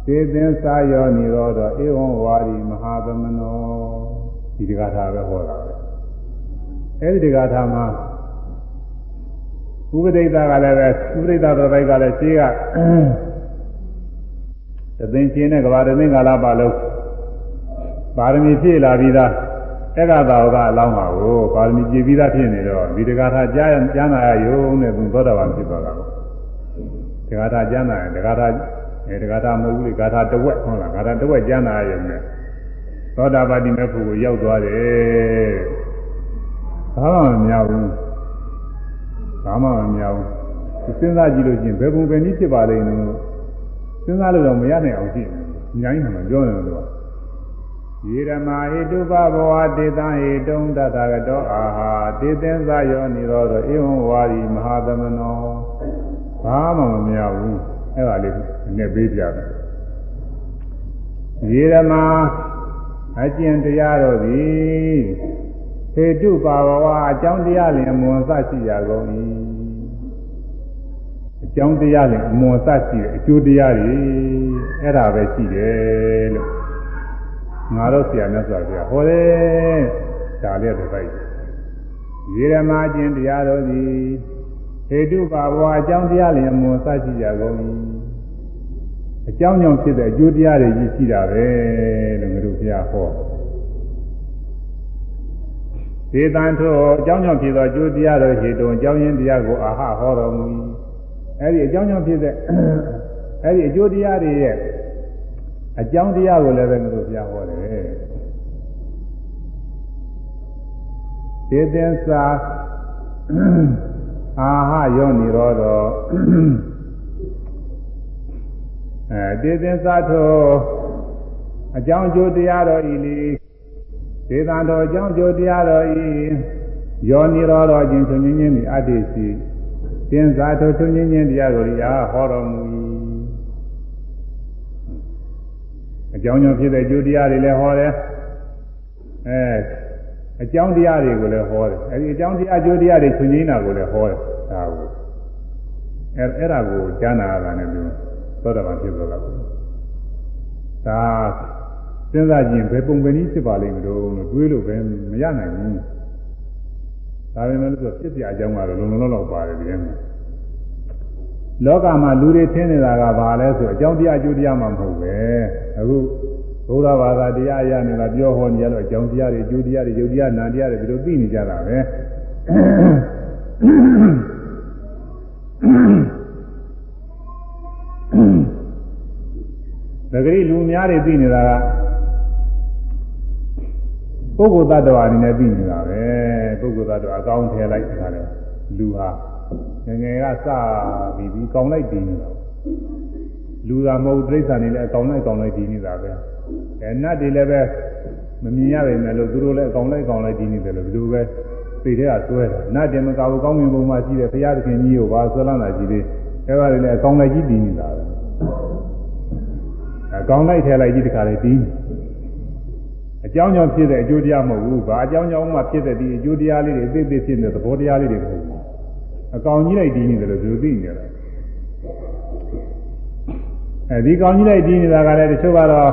S2: သေသင်္သာယောနိရောဓဧဝံဝါရီမဟာသမနောဒီတက္ကထာပဲဟောတာပဲအဲဒီတက္ကထာမှာ ဥပဒိတာကလည်းပဲဥပဒိတာတော်တိုက်ကလည်းရှင်းကတသိန်းချင်းတဲ့ကဘာတသိန်းကာလပါလုံးပါရမီဖြည့်လာပြီးသားတက္ကသာဝကအလောင်းပါကိုပါရမီပြည့်ပြီးသားဖြစ်နေတော့ဒီတက္ကထာကြားကြားနာရယုံနဲ့သူသောတာပန်ဖြစ်သွားတာကိုတက္ကထာကြားနာရင်တက္ကထာအဲတက္ကထာမဟုတ်ဘူးလေဂါထာတဝက်ဟုတ်လားဂါထာတဝက်ကြားနာရယုံနဲ့သောတာပတိမေဖို့ကိုရောက်သွားတယ်ဘာမှမများဘူး ဘာမှမများဘူးစဉ်းစားကြည့်လို့ချင်းဘယ်ပုံပဲနည်းဖြစ်ပါလိမ့်လို့စဉ်းစားလို့တော့မရနိုင်အောင်ရှိတယ်အများကြီးမှမပြောနိုင်ဘူးလို့ယေရမဟိတုပဘဝတေတံဟိတုံတထာဂတောအာဟာတေသင်္သယောနိရောဓဧဝံဝါရီမဟာသမနောဘာမှမများဘူးအဲ့ဒါလေးနဲ့ပေးပြတယ်ယေရမအကျင့်တရားတို့သည် ဟေတုပါဘဝအကြောင်းတရားလင်အမွန်စရှိရကုန်၏အကြောင်းတရားလင်အမွန်စရှိတယ်အကျိုးတရားတွေအဲ့ဒါပဲရှိတယ်လို့ငါတို့ဆရာမြတ်စွာဘုရားဟောတယ်ဒါလေးတစ်ပိုက်ရေရမအကျင့်တရားတို့သည်ဟေတုပါဘဝအကြောင်းတရားလင်အမွန်စရှိရကုန်၏အကြောင်းကြောင့်ဖြစ်တဲ့အကျိုးတရားတွေကြီးရှိတာပဲလို့ငါတို့ဘုရားဟော ဒေသံထိုအကြောင်းကြောင့်ဖြစ်သောအကျိုးတရားတို့ဟေတုံအကြောင်းရင်းတရားကိုအာဟဟောတော်မူ၏အဲဒီအကြောင်းကြောင့်ဖြစ်တဲ့အဲဒီအကျိုးတရားတွေရဲ့အကြောင်းတရားကိုလည်းပဲငါတို့ဘုရားဟောတယ်ဒေသင်္စာအာဟယောနိရောဓအဲတေသင်္သာထောအကြောင်းကျိုးတရားတော်ဤလေ ဒေသတော်အကြောင်းကျိုးတရားတော်ဤယောနိရောဓခြင်းချုပ်ငင်းခြင်းဤအတ္တိစီတင်္သာထောချုပ်ငင်းခြင်းတရားတော်ဤအားဟောတော်မူ၏အကြောင်းကြောင့်ဖြစ်တဲ့ကျိုးတရားတွေလည်းဟောတယ်အဲအကြောင်းတရားတွေကိုလည်းဟောတယ်အဲဒီအကြောင်းတရားကျိုးတရားတွေချုပ်ငင်းတာကိုလည်းဟောတယ်ဒါကိုအဲအဲ့ဒါကိုကြားနာရတာနဲ့ပြောသောတာပန်ဖြစ်သွားတာဒါ စဉ်းစားကြည့်ဘယ်ပုံပဲနည်းဖြစ်ပါလိမ့်မလို့လို့တွေးလို့ပဲမရနိုင်ဘူး။ဒါပေမဲ့လို့ဖြစ်ပြအကြောင်းကတော့လုံလုံလောက်ပါတယ်ဒီမှာ။လောကမှာလူတွေထင်နေတာကဘာလဲဆိုအကြောင်းတရားအကျိုးတရားမှမဟုတ်ပဲ။အခုဘုရားဘာသာတရားအရနေတာပြောဟောနေရတော့အကြောင်းတရားတွေအကျိုးတရားတွေယုတ်တရားနာတရားတွေဒီလိုသိနေကြတာပဲ။ဒါကြိလူများတွေသိနေတာက ပုဂ္ဂိုလ်တ attva အနေနဲ့သိနေတာပဲပုဂ္ဂိုလ်တ attva အကောင်းထဲလိုက်တာလေလူဟာငငယ်ကစပြီးပြီးကောင်းလိုက်တည်နေတာလူသာမဟုတ်တိရစ္ဆာန်တွေလည်းအကောင်လိုက်ကောင်လိုက်တည်နေတာပဲအဲနတ်တွေလည်းပဲမမြင်ရပေမဲ့လို့သူတို့လည်းအကောင်လိုက်ကောင်လိုက်တည်နေတယ်လို့ဒီလိုပဲသိတဲ့ကစွဲတယ်နတ်တယ်မကဘူးကောင်းမြင်ပုံမှရှိတယ်ဘုရားသခင်ကြီးကိုပါဆွဲလန်းတာကြီးလေးအဲ့ဒါတွေလည်းအကောင်လိုက်ကြီးတည်နေတာပဲအကောင်လိုက်ထဲလိုက်ကြီးတခါလေတည် အကြောင်းကြောင့်ဖြစ်တဲ့အကျိုးတရားမဟုတ်ဘူး။ဘာအကြောင်းကြောင့်မှဖြစ်တဲ့ဒီအကျိုးတရားလေးတွေအသေးသေးဖြစ်နေတဲ့သဘောတရားလေးတွေမဟုတ်ဘူး။အကောင်ကြီးလိုက်တည်နေတယ်လို့သူသိနေတယ်။အဲဒီကောင်ကြီးလိုက်တည်နေတာကလည်းတချို့ကတော့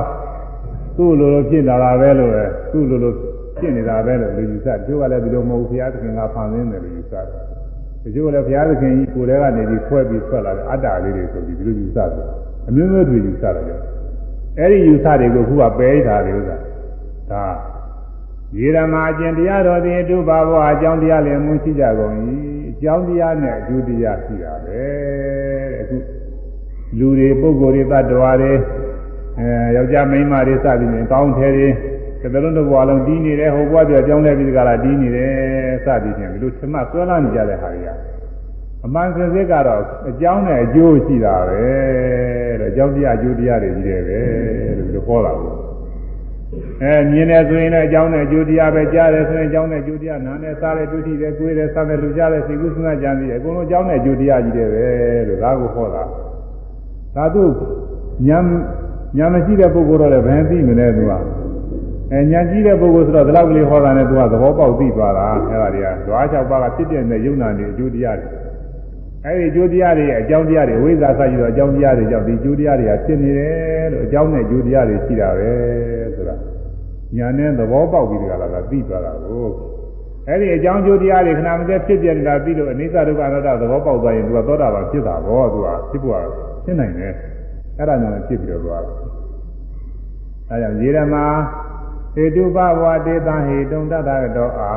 S2: သူ့လိုလိုဖြစ်လာတာပဲလို့ပဲသူ့လိုလိုဖြစ်နေတာပဲလို့လူယူဆတချို့ကလည်းဒီလိုမဟုတ်ဘုရားသခင်ကဖန်ဆင်းတယ်လို့ယူဆတယ်။တချို့ကလည်းဘုရားသခင်ကြီးကိုယ်တည်းကနေပြီးခွဲပြီးဆွဲလာတဲ့အတ္တလေးတွေဆိုပြီးဒီလိုယူဆတယ်။အမျိုးမျိုးတွေယူဆတယ်ကြောင့်အဲဒီယူဆတွေကိုခုကပယ်ထားတယ်ဥစ္စာ။ ဒါရေရမအကျင့်တရားတော်သည်အတုပါဘောအကြောင်းတရားလည်းမွရှိကြကုန်၏အကြောင်းတရားနဲ့အကျိုးတရားရှိတာပဲတဲ့အခုလူတွေပုဂ္ဂိုလ်တွေတ attva တွေအဲယောက်ျားမိန်းမတွေစသည်ဖြင့်ကောင်းထဲတွေတစ်လုံးတစ်ဘဝလုံးတီးနေတယ်ဟိုဘဝပြအကြောင်းလဲပြီးကြလားတီးနေတယ်စသည်ဖြင့်ဒီလိုသမှဆွဲလာနေကြတဲ့ဟာတွေကအမှန်စင်စစ်ကတော့အကြောင်းနဲ့အကျိုးရှိတာပဲတဲ့အကြောင်းတရားအကျိုးတရားတွေကြီးတယ်ပဲလို့ဒီလိုဟောတာကို အဲမြင်တယ်ဆိုရင်လည်းအကြောင်းနဲ့အကျိုးတရားပဲကြားတယ်ဆိုရင်အကြောင်းနဲ့အကျိုးတရားနားနဲ့စားတယ်တွေ့ထိတယ်ကိုယ်တယ်စားတယ်လူကြားတယ်စိတ်ကူးစဉ်းစားကြံပြီးအကုန်လုံးအကြောင်းနဲ့အကျိုးတရားကြီးတယ်ပဲလို့ဒါကိုဟောတာသာသူညာညာမရှိတဲ့ပုဂ္ဂိုလ်တော့လည်းဘယ်သိမလဲသူကအဲညာကြီးတဲ့ပုဂ္ဂိုလ်ဆိုတော့ဒီလောက်ကလေးဟောတာနဲ့သူကသဘောပေါက်သိသွားတာအဲဒါတွေကဓွား၆ပါးကဖြစ်တဲ့နဲ့ယုံနာနေအကျိုးတရားတွေ အဲဒီအကျိုးတရားတွေရဲ့အကြောင်းတရားတွေဝိဇ္ဇာဆက်ယူတော့အကြောင်းတရားတွေကြောင့်ဒီအကျိုးတရားတွေကဖြစ်နေတယ်လို့အကြောင်းနဲ့အကျိုးတရားတွေရှိတာပဲဆိုတာညာနဲ့သဘောပေါက်ပြီးကြလားကသိသွားတာကိုအဲ့ဒီအကြောင်းကျိုးတရားတွေခဏမစဲဖြစ်ပြနေတာပြီးလို့အနိစ္စဒုက္ခအနတ္တသဘောပေါက်သွားရင်သူကသောတာပန်ဖြစ်တာဘောသူကဖြစ်ဖို့ဖြစ်နိုင်တယ်အဲ့ဒါကြောင့်ဖြစ်ပြီးတော့သွားတယ်အဲကြောင့်ရေရမဟေတုပဘဝတေတံဟေတုံတတတောအာ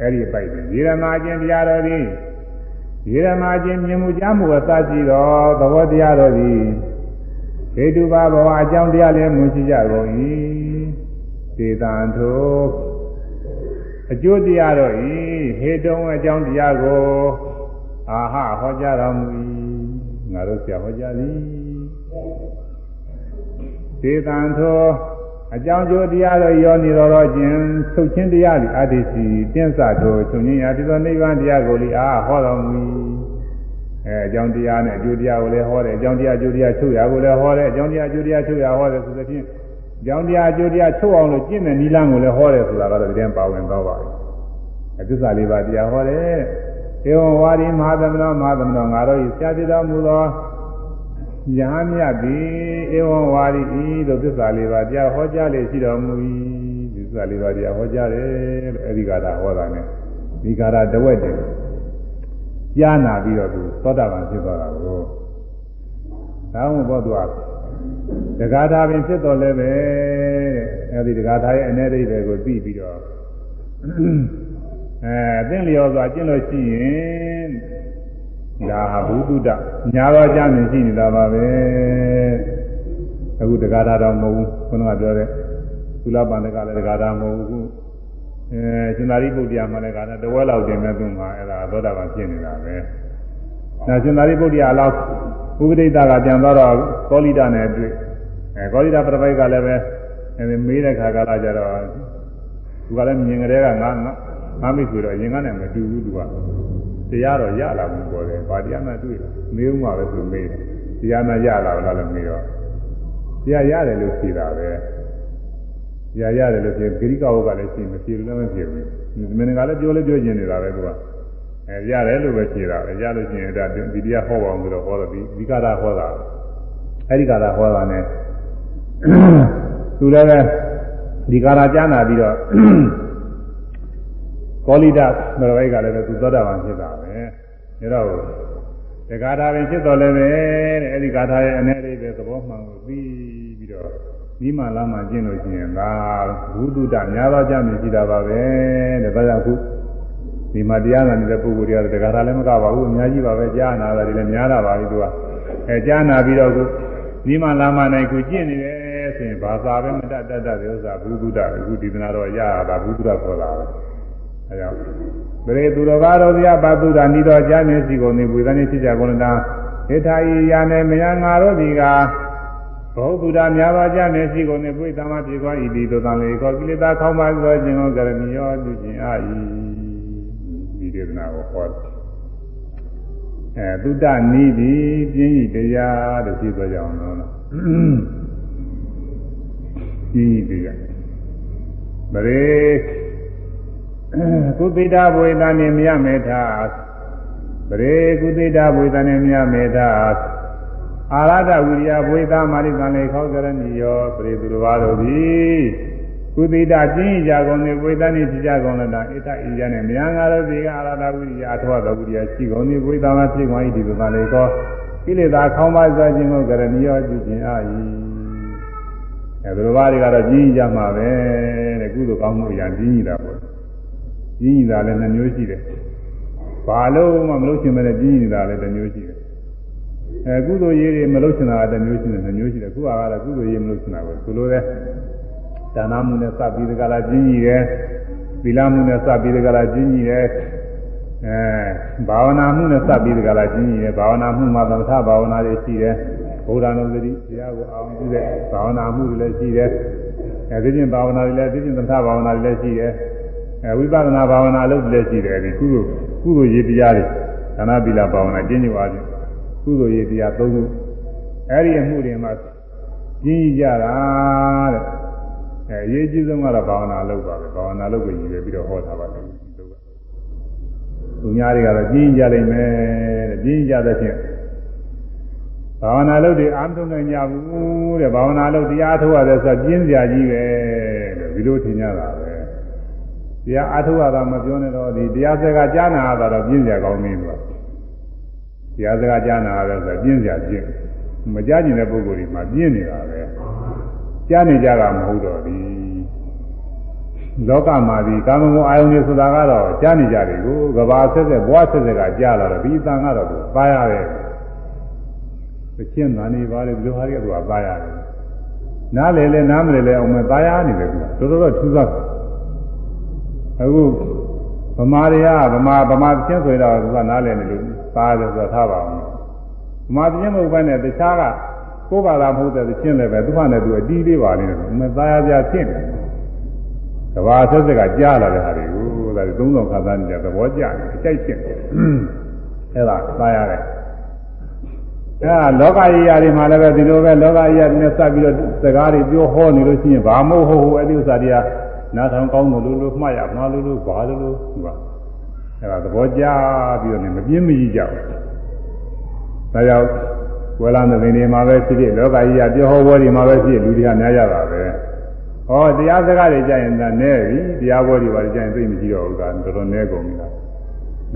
S2: အဲ့ဒီပိုက်တယ်ရေရမအချင်းတရားတော်သည် ရေရမအချင်းမြင်မှုကြားမှုအစရှိတော်သဘောတရားတော်သည်ဟေတုပဘဝအကြောင်းတရားလည်းမရှိကြကုန်၏စေတံထိုအကျိုးတရားတော့ဤဟေတုံအကြောင်းတရားကိုအာဟဟောကြားတော်မူ၏ငါတို့ဆရာဟောကြားသည်စေတံထို အကြောင်းကျိုးတရားတော့ရောနေတော်တော့ခြင်းထုတ်ခြင်းတရားသည်အတ္တိစီတင်းစထိုချုပ်ခြင်းရာဒီသောနိဗ္ဗာန်တရားကိုလေအာဟောတော်မူ၏အဲအကြောင်းတရားနဲ့အကျိုးတရားကိုလည်းဟောတယ်အကြောင်းတရားအကျိုးတရားချုပ်ရာကိုလည်းဟောတယ်အကြောင်းတရားအကျိုးတရားချုပ်ရာဟောတယ်ဆိုသဖြင့်ကြောင်းတရားအကျိုးတရားချုပ်အောင်လို့ကျင့်တဲ့နိလန်းကိုလည်းဟောတယ်ဆိုတာကတော့ဒီတည်းပါဝင်တော့ပါပြီအသစ္စာလေးပါးတရားဟောတယ်ဧဝံဝါဒီမဟာသမဏမဟာသမဏငါတို့ဤဆရာပြတော်မူသော ယဟမြတ်သည်ဧဝံဝါဒီဤသို့သစ္စာလေးပါးတရားဟောကြားလေရှိတော်မူ၏သစ္စာလေးပါးတရားဟောကြားတယ်လို့အဲဒီကတာဟောတာ ਨੇ ဒီကာရတဝက်တယ်ကြားနာပြီးတော့သူသောတာပန်ဖြစ်သွားတာကိုဒါမှမဟုတ်သူကဒဂါထာပင်ဖြစ်တော်လဲပဲတဲ့အဲဒီဒဂါထာရဲ့အနေအိဗယ်ကိုသိပြီးတော့အဲအသိလျော်စွာကျင့်လို့ရှိရင် ဒါဟာဘုဒ္ဓညာတော်ကြမြင်ရှိနေတာပါပဲအခုဒဂါထာတော့မဟုတ်ဘူးခုနကပြောတဲ့သုလပန္နကလည်းဒဂါထာမဟုတ်ဘူးအဲရှင်သာရိပုတ္တရာမှလည်းကတဝဲလောက်တင်မဲ့သူမှာအဲ့ဒါသောတာပန်ဖြစ်နေတာပဲ။ဒါရှင်သာရိပုတ္တရာလောက်ဥပဒိတာကပြန်သွားတော့ကောလိတာနဲ့တွေ့အဲကောလိတာပြပိုက်ကလည်းပဲအဲမေးတဲ့ခါကလာကြတော့သူကလည်းမြင်ကြတဲ့ကငါငါမိဆိုတော့ရင်ကနဲ့မတူဘူးသူက တရားတော့ရလာဘူးပေါ်တယ်ဗာတရားမှတွေ့လားမေးဦးမှာပဲသူမေးတရားမှရလာလားလို့မေးတော့တရားရတယ်လို့ဖြေတာပဲတရားရတယ်လို့ဖြေဂရိကဝကလည်းရှိမဖြေလို့လည်းမဖြေဘူးမင်းကလည်းပြောလည်းပြောကျင်နေတာပဲသူကအဲရတယ်လို့ပဲဖြေတာပဲရလို့ရှိရင်ဒါဒီတရားဟောပါအောင်ဆိုတော့ဟောတော့ဒီဒီကရာဟောတာအဲဒီကရာဟောတာ ਨੇ သူလည်းပဲဒီကာရာကြားနာပြီးတော့ ကောလိဒမရဝိကလည်းပဲသူသောတာပန်ဖြစ်တာပဲဒါတော့ဒီကာထာပင်ဖြစ်တော်လည်းပဲတဲ့အဲဒီကာထာရဲ့အနေလေးပဲသဘောမှန်ကိုပြီးပြီးတော့ဒီမှလာမှကျင့်လို့ရှိရင်ဒါဘုဒ္ဓတများသောကြမြင်ရှိတာပါပဲတဲ့ဒါကြောင့်ခုဒီမှာတရားနာနေတဲ့ပုဂ္ဂိုလ်တွေကဒီကာထာလည်းမကပါဘူးအများကြီးပါပဲကြားနာတာတွေလည်းများတာပါပြီသူကအဲကြားနာပြီးတော့ခုဒီမှလာမှနိုင်ခုကျင့်နေတယ်ဆိုရင်ဘာသာပဲမတတ်တတ်တဲ့ဥစ္စာဘုဒ္ဓတအခုဒီသနာတော့ရတာဘုဒ္ဓတခေါ်တာပဲ အဲကြောင့်ပရိသူတော်ဘာတော်ဗျာဘသုဒ္ဓနိတော်ကြားနေစီကုန်နေဝေဒနေဖြစ်ကြကုန်တာဣထာယယာနေမယငါတို့ဒီကဘောဗုဒ္ဓများပါးကြားနေစီကုန်နေပွေသမပြေသွားဤဒီသို့တံလေခေါ်ကိလေသာခေါင်းပါသောခြင်းကိုကရဏီယောပြုခြင်းအာဤဒီဒေသနာကိုဟောတယ်အဲသုတနိတိပြင်းဤတရားလို့ပြသွားကြအောင်လို့ပြင်းဤတရားဗရေ ကုသိတာဘဝေတန်နေမြမေထာဗရေကုသိတာဘဝေတန်နေမြမေထာအာရဒဝိရိယဘဝေတာမာရိသံလေခောကရဏီယောပရိသူတော်ဘာတို့သည်ကုသိတာကျင်းကြကုန်နေဝေဒနိဖြစ်ကြကုန်လတာဣတဣယနဲ့မြန်ငါတို့ဒီကအာရဒဝိရိယအထောတော်ဝိရိယရှိကုန်နေဝေဒနာဖြစ်ကုန်၏ဒီသံလေခောကိလေသာခေါင်းပါစွာခြင်းကိုကရဏီယောပြုခြင်းအာ၏အဲသူတော်ဘာတွေကတော့ကျင်းကြမှာပဲတဲ့ကုသိုလ်ကောင်းမှုအရာကျင်းကြတာပေါ့ ကျင်းကြတာလည်းနှမျိုးရှိတယ်ဘာလို့မှမလို့ရှင်မဲ့ကျင်းကြတာလည်းတစ်မျိုးရှိတယ်အဲကုသိုလ်ရေးတွေမလုပ်ချင်တာကတစ်မျိုးရှိတယ်နှစ်မျိုးရှိတယ်ခုကတော့ကုသိုလ်ရေးမလုပ်ချင်တာကိုဆိုလိုတဲ့ဒါနမှုနဲ့စပ်ပြီးတကလားကျင်းကြီးတယ်သီလမှုနဲ့စပ်ပြီးတကလားကျင်းကြီးတယ်အဲဘာဝနာမှုနဲ့စပ်ပြီးတကလားကျင်းကြီးတယ်ဘာဝနာမှုမှာသမထဘာဝနာတွေရှိတယ်ဘုရားနုသတိတရားကိုအောင်ပြုတဲ့ဘာဝနာမှုတွေလည်းရှိတယ်အဲဒီပြင်ဘာဝနာတွေလည်းဒီပြင်သမထဘာဝနာတွေလည်းရှိတယ် အဲဝိပဿနာဘာဝနာလုပ်လည်းရှိတယ်ဒီကုသိုလ်ကုသိုလ်ရေးတရားတွေဒါနသီလဘာဝနာကျင့်ကြပါခြင်းကုသိုလ်ရေးတရား၃ခုအဲ့ဒီအမှုတွေမှာကျင့်ကြတာတဲ့အဲအရေးကြီးဆုံးကတော့ဘာဝနာလုပ်ပါပဲဘာဝနာလုပ်ကိုရည်ရွယ်ပြီးတော့ဟောထားပါတယ်သူများတွေကတော့ကျင့်ကြလိမ့်မယ်တဲ့ကျင့်ကြတဲ့ဖြင့်ဘာဝနာလုပ်တွေအာမထုံနိုင်ကြဘူးတဲ့ဘာဝနာလုပ်တရားထုတ်ရတယ်ဆိုတော့ကျင့်စရာကြီးပဲလို့ဒီလိုထင်ကြတာပဲ တရားအထုတ်ရတာမပြောနဲ့တော့ဒီတရားစကားကြားနာရတာတော့ကျင့်စရာကောင်းနေလို့တရားစကားကြားနာရတယ်ဆိုတော့ကျင့်စရာကျင့်မကြားကျင်တဲ့ပုဂ္ဂိုလ်တွေမှာပြင်းနေတာပဲကြားနေကြတာမဟုတ်တော့ဒီလောကမှာဒီကာမဂုဏ်အာယုန်တွေဆိုတာကတော့ကြားနေကြတယ်ကိုကဘာဆက်ဆက်ဘွားဆက်ဆက်ကကြားလာတော့ဒီအတန်ကတော့သူပါရတယ်သချင်းသာနေပါလေဒီလိုဟာတွေကသူကပါရတယ်နားလေလေနားမလေလေအောင်မပါရနေတယ်သူတော်တော်ထူးဆန်း အခုဗမာတွေကဗမာဗမာသချင်းဆိုတော့သူကနားလေနေလို့ပါတယ်ဆိုတော့ထားပါအောင်ဗမာသချင်းမဟုတ်ဘဲနဲ့တခြားကကိုယ်ဘာသာမဟုတ်တဲ့သချင်းလည်းပဲသူ့ဟာနဲ့သူအတီးလေးပါနေတယ်မသားရပြဖြစ်နေတယ်ကဘာဆက်ဆက်ကကြားလာတဲ့ဟာတွေကိုဒါသုံးဆောင်ခါသားနေတဲ့သဘောကျတယ်အကြိုက်ဖြစ်တယ်အဲ့ဒါသားရတယ်အဲလောကကြီးရာတွေမှာလည်းပဲဒီလိုပဲလောကကြီးရာတွေနဲ့စပ်ပြီးတော့စကားတွေပြောဟောနေလို့ရှိရင်ဘာမို့ဟုတ်ဟုတ်အဲ့ဒီဥစ္စာတွေက နားထောင်ကောင်းလို့လို့လို့မှတ်ရမှာလို့လို့ဘာလို့လို့သူကအဲ့ဒါသဘောကျပြီးတော့ねမပြင်းမကြီးကြဘူးဒါကြောင့်ဝေလာတဲ့နေမှာပဲဖြစ်ဖြစ်လောကကြီးရာပြောဟောပွဲတွေမှာပဲဖြစ်လူတွေကများကြတာပဲဟောတရားစကားတွေကြရင်လည်းနဲပြီတရားပွဲတွေပါကြရင်သိမကြည့်တော့ဘူးကတော်တော်နဲကုန်ပြီလား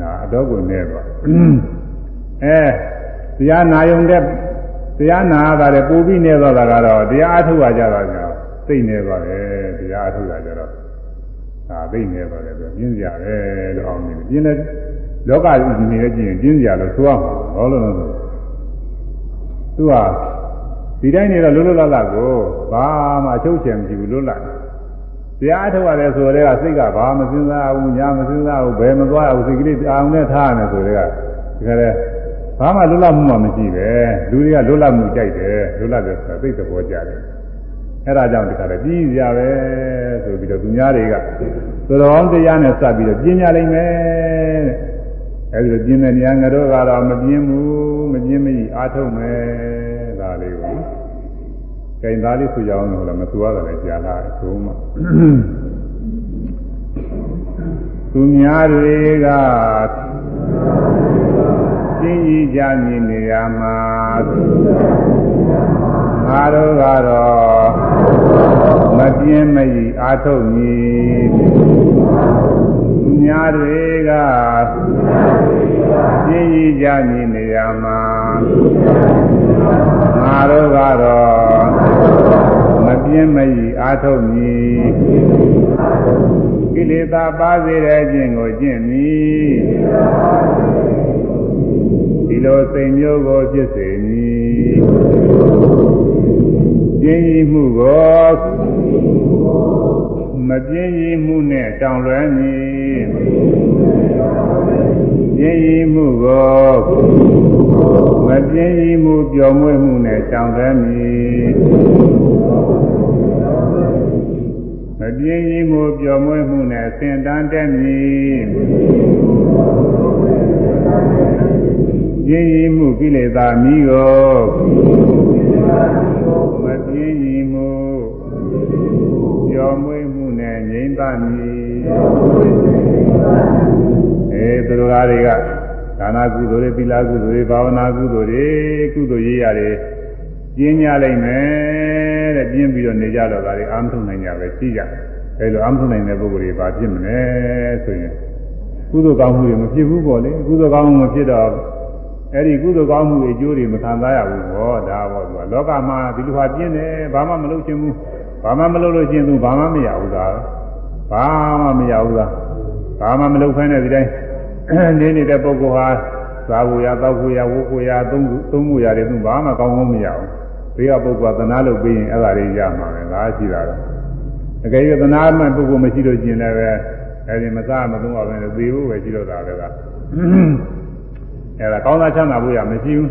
S2: နာအတော့ကိုနဲသွားအဲတရားနာယုံတဲ့တရားနာရတာလေပူပြီးနေသွားတာကတော့တရားအထုတ်ရကြတာကြောင့် သိနေသွားတယ်တရားအထုတ်ရကြတော့ဒါသိနေသွားတယ်ဆိုပြင်းစရာပဲလို့အောင်နေတယ်ပြင်းတဲ့လောကကြီးနေကြည့်ရင်ပြင်းစရာလို့ဆိုရမှာဘာလို့လဲဆိုသူကဒီတိုင်းနေတော့လွတ်လွတ်လပ်လပ်ကိုဘာမှအချုပ်ချယ်မရှိဘူးလွတ်လပ်တရားအထုတ်ရတယ်ဆိုတဲ့ကစိတ်ကဘာမစဉ်းစားဘူးညာမစဉ်းစားဘူးဘယ်မသွားဘူးစိတ်ကလေးအာရုံနဲ့ထားရတယ်ဆိုတဲ့ကဒီကလေးဘာမှလွတ်လပ်မှုမှမရှိပဲလူတွေကလွတ်လပ်မှုကြိုက်တယ်လွတ်လပ်တယ်ဆိုတာသိတဲ့ဘောကြတယ် အဲ့ဒါကြောင့်ဒီကလေးပြီးကြပဲဆိုပြီးတော့သူများတွေကသတော်တရားနဲ့စပ်ပြီးတော့ပြင်းကြလိမ့်မယ်တဲ့အဲဒီလိုပြင်းတဲ့နေရာငါတို့ကတော့မပြင်းဘူးမပြင်းမကြီးအားထုတ်မယ်ဒါလေးကိုကြိုင်သားလေးဆိုကြအောင်လို့လည်းမသူရတာလည်းကြားလာတယ်သို့မှသူများတွေကရှင်းကြီးကြမြင်နေရမှာ ငါတို့ကတော့မပြင်းမကြီးအာထုတ်မည်သူများတွေကရှင်းကြီးကြမြင်နေရမှာငါတို့ကတော့မပြင်းမကြီးအာထုတ်မည်ကိလေသာပါစေတဲ့ခြင်းကိုကျင့်မည်ဒီလိုစိတ်မျိုးကိုဖြစ်စေမည် ပြင်းရီမှုကိုမပြင်းရီမှုနဲ့တောင်းလွယ်မည်ပြင်းရီမှုကိုမပြင်းရီမှုပျော်မွေ့မှုနဲ့တောင်းလွယ်မည်မပြင်းရီမှုပျော်မွေ့မှုနဲ့ဆင်တန်းတက်မည်
S1: ပြင်းရည်မှုကိလေသာမိကို မပြင်းရည်မှုကျော်မွေးမှုနဲ့ငြိမ့်ပါမည်အဲသူတို့ကားတွေကဒါနာကုသိုလ်တွေသီလကုသိုလ်တွေဘာဝနာကုသိုလ်တွေကုသိုလ်ရေးရတယ်ပြင်းကြလိုက်မယ်တဲ့ပြင်းပြီးတော့နေကြတော့ဒါတွေအာမထုံနိုင်ကြပဲရှိကြအဲလိုအာမထုံနိုင်တဲ့ပုဂ္ဂိုလ်တွေဘာဖြစ်မလဲဆိုရင်ကုသိုလ်ကောင်းမှုတွေမဖြစ်ဘူးပေါ့လေကုသိုလ်ကောင်းမှုမဖြစ်တော့ အဲ့ဒီကုသိုလ်ကောင်းမှုတွေအကျိုးတွေမခံစားရဘူးပေါ့ဒါပေါ့သူကလောကမှာဒီလိုဟာပြင်းတယ်ဘာမှမလုပ်ချင်ဘူးဘာမှမလုပ်လို့ချင်းသူဘာမှမရဘူးသာဘာမှမရဘူးသာဘာမှမလုပ်ဖဲနဲ့ဒီတိုင်းနေနေတဲ့ပုဂ္ဂိုလ်ဟာသာဝရတောက်ကိုရဝုကိုရသုံးခုသုံးခုရတယ်သူဘာမှကောင်းကောင်းမရဘူးဘေးကပုဂ္ဂိုလ်ကသနာလုပ်ပြီးရင်အဲ့ဒါတွေရမှာပဲငါရှိတာတော့အကယ်၍သနာမှပုဂ္ဂိုလ်မရှိလို့ကျင်လည်းပဲအဲ့ဒီမစားမသုံးပါပဲသေဖို့ပဲရှိတော့တာပဲက အဲ့ဒါကောင်းသာချမ်းသာဖို့ရမရှိဘူး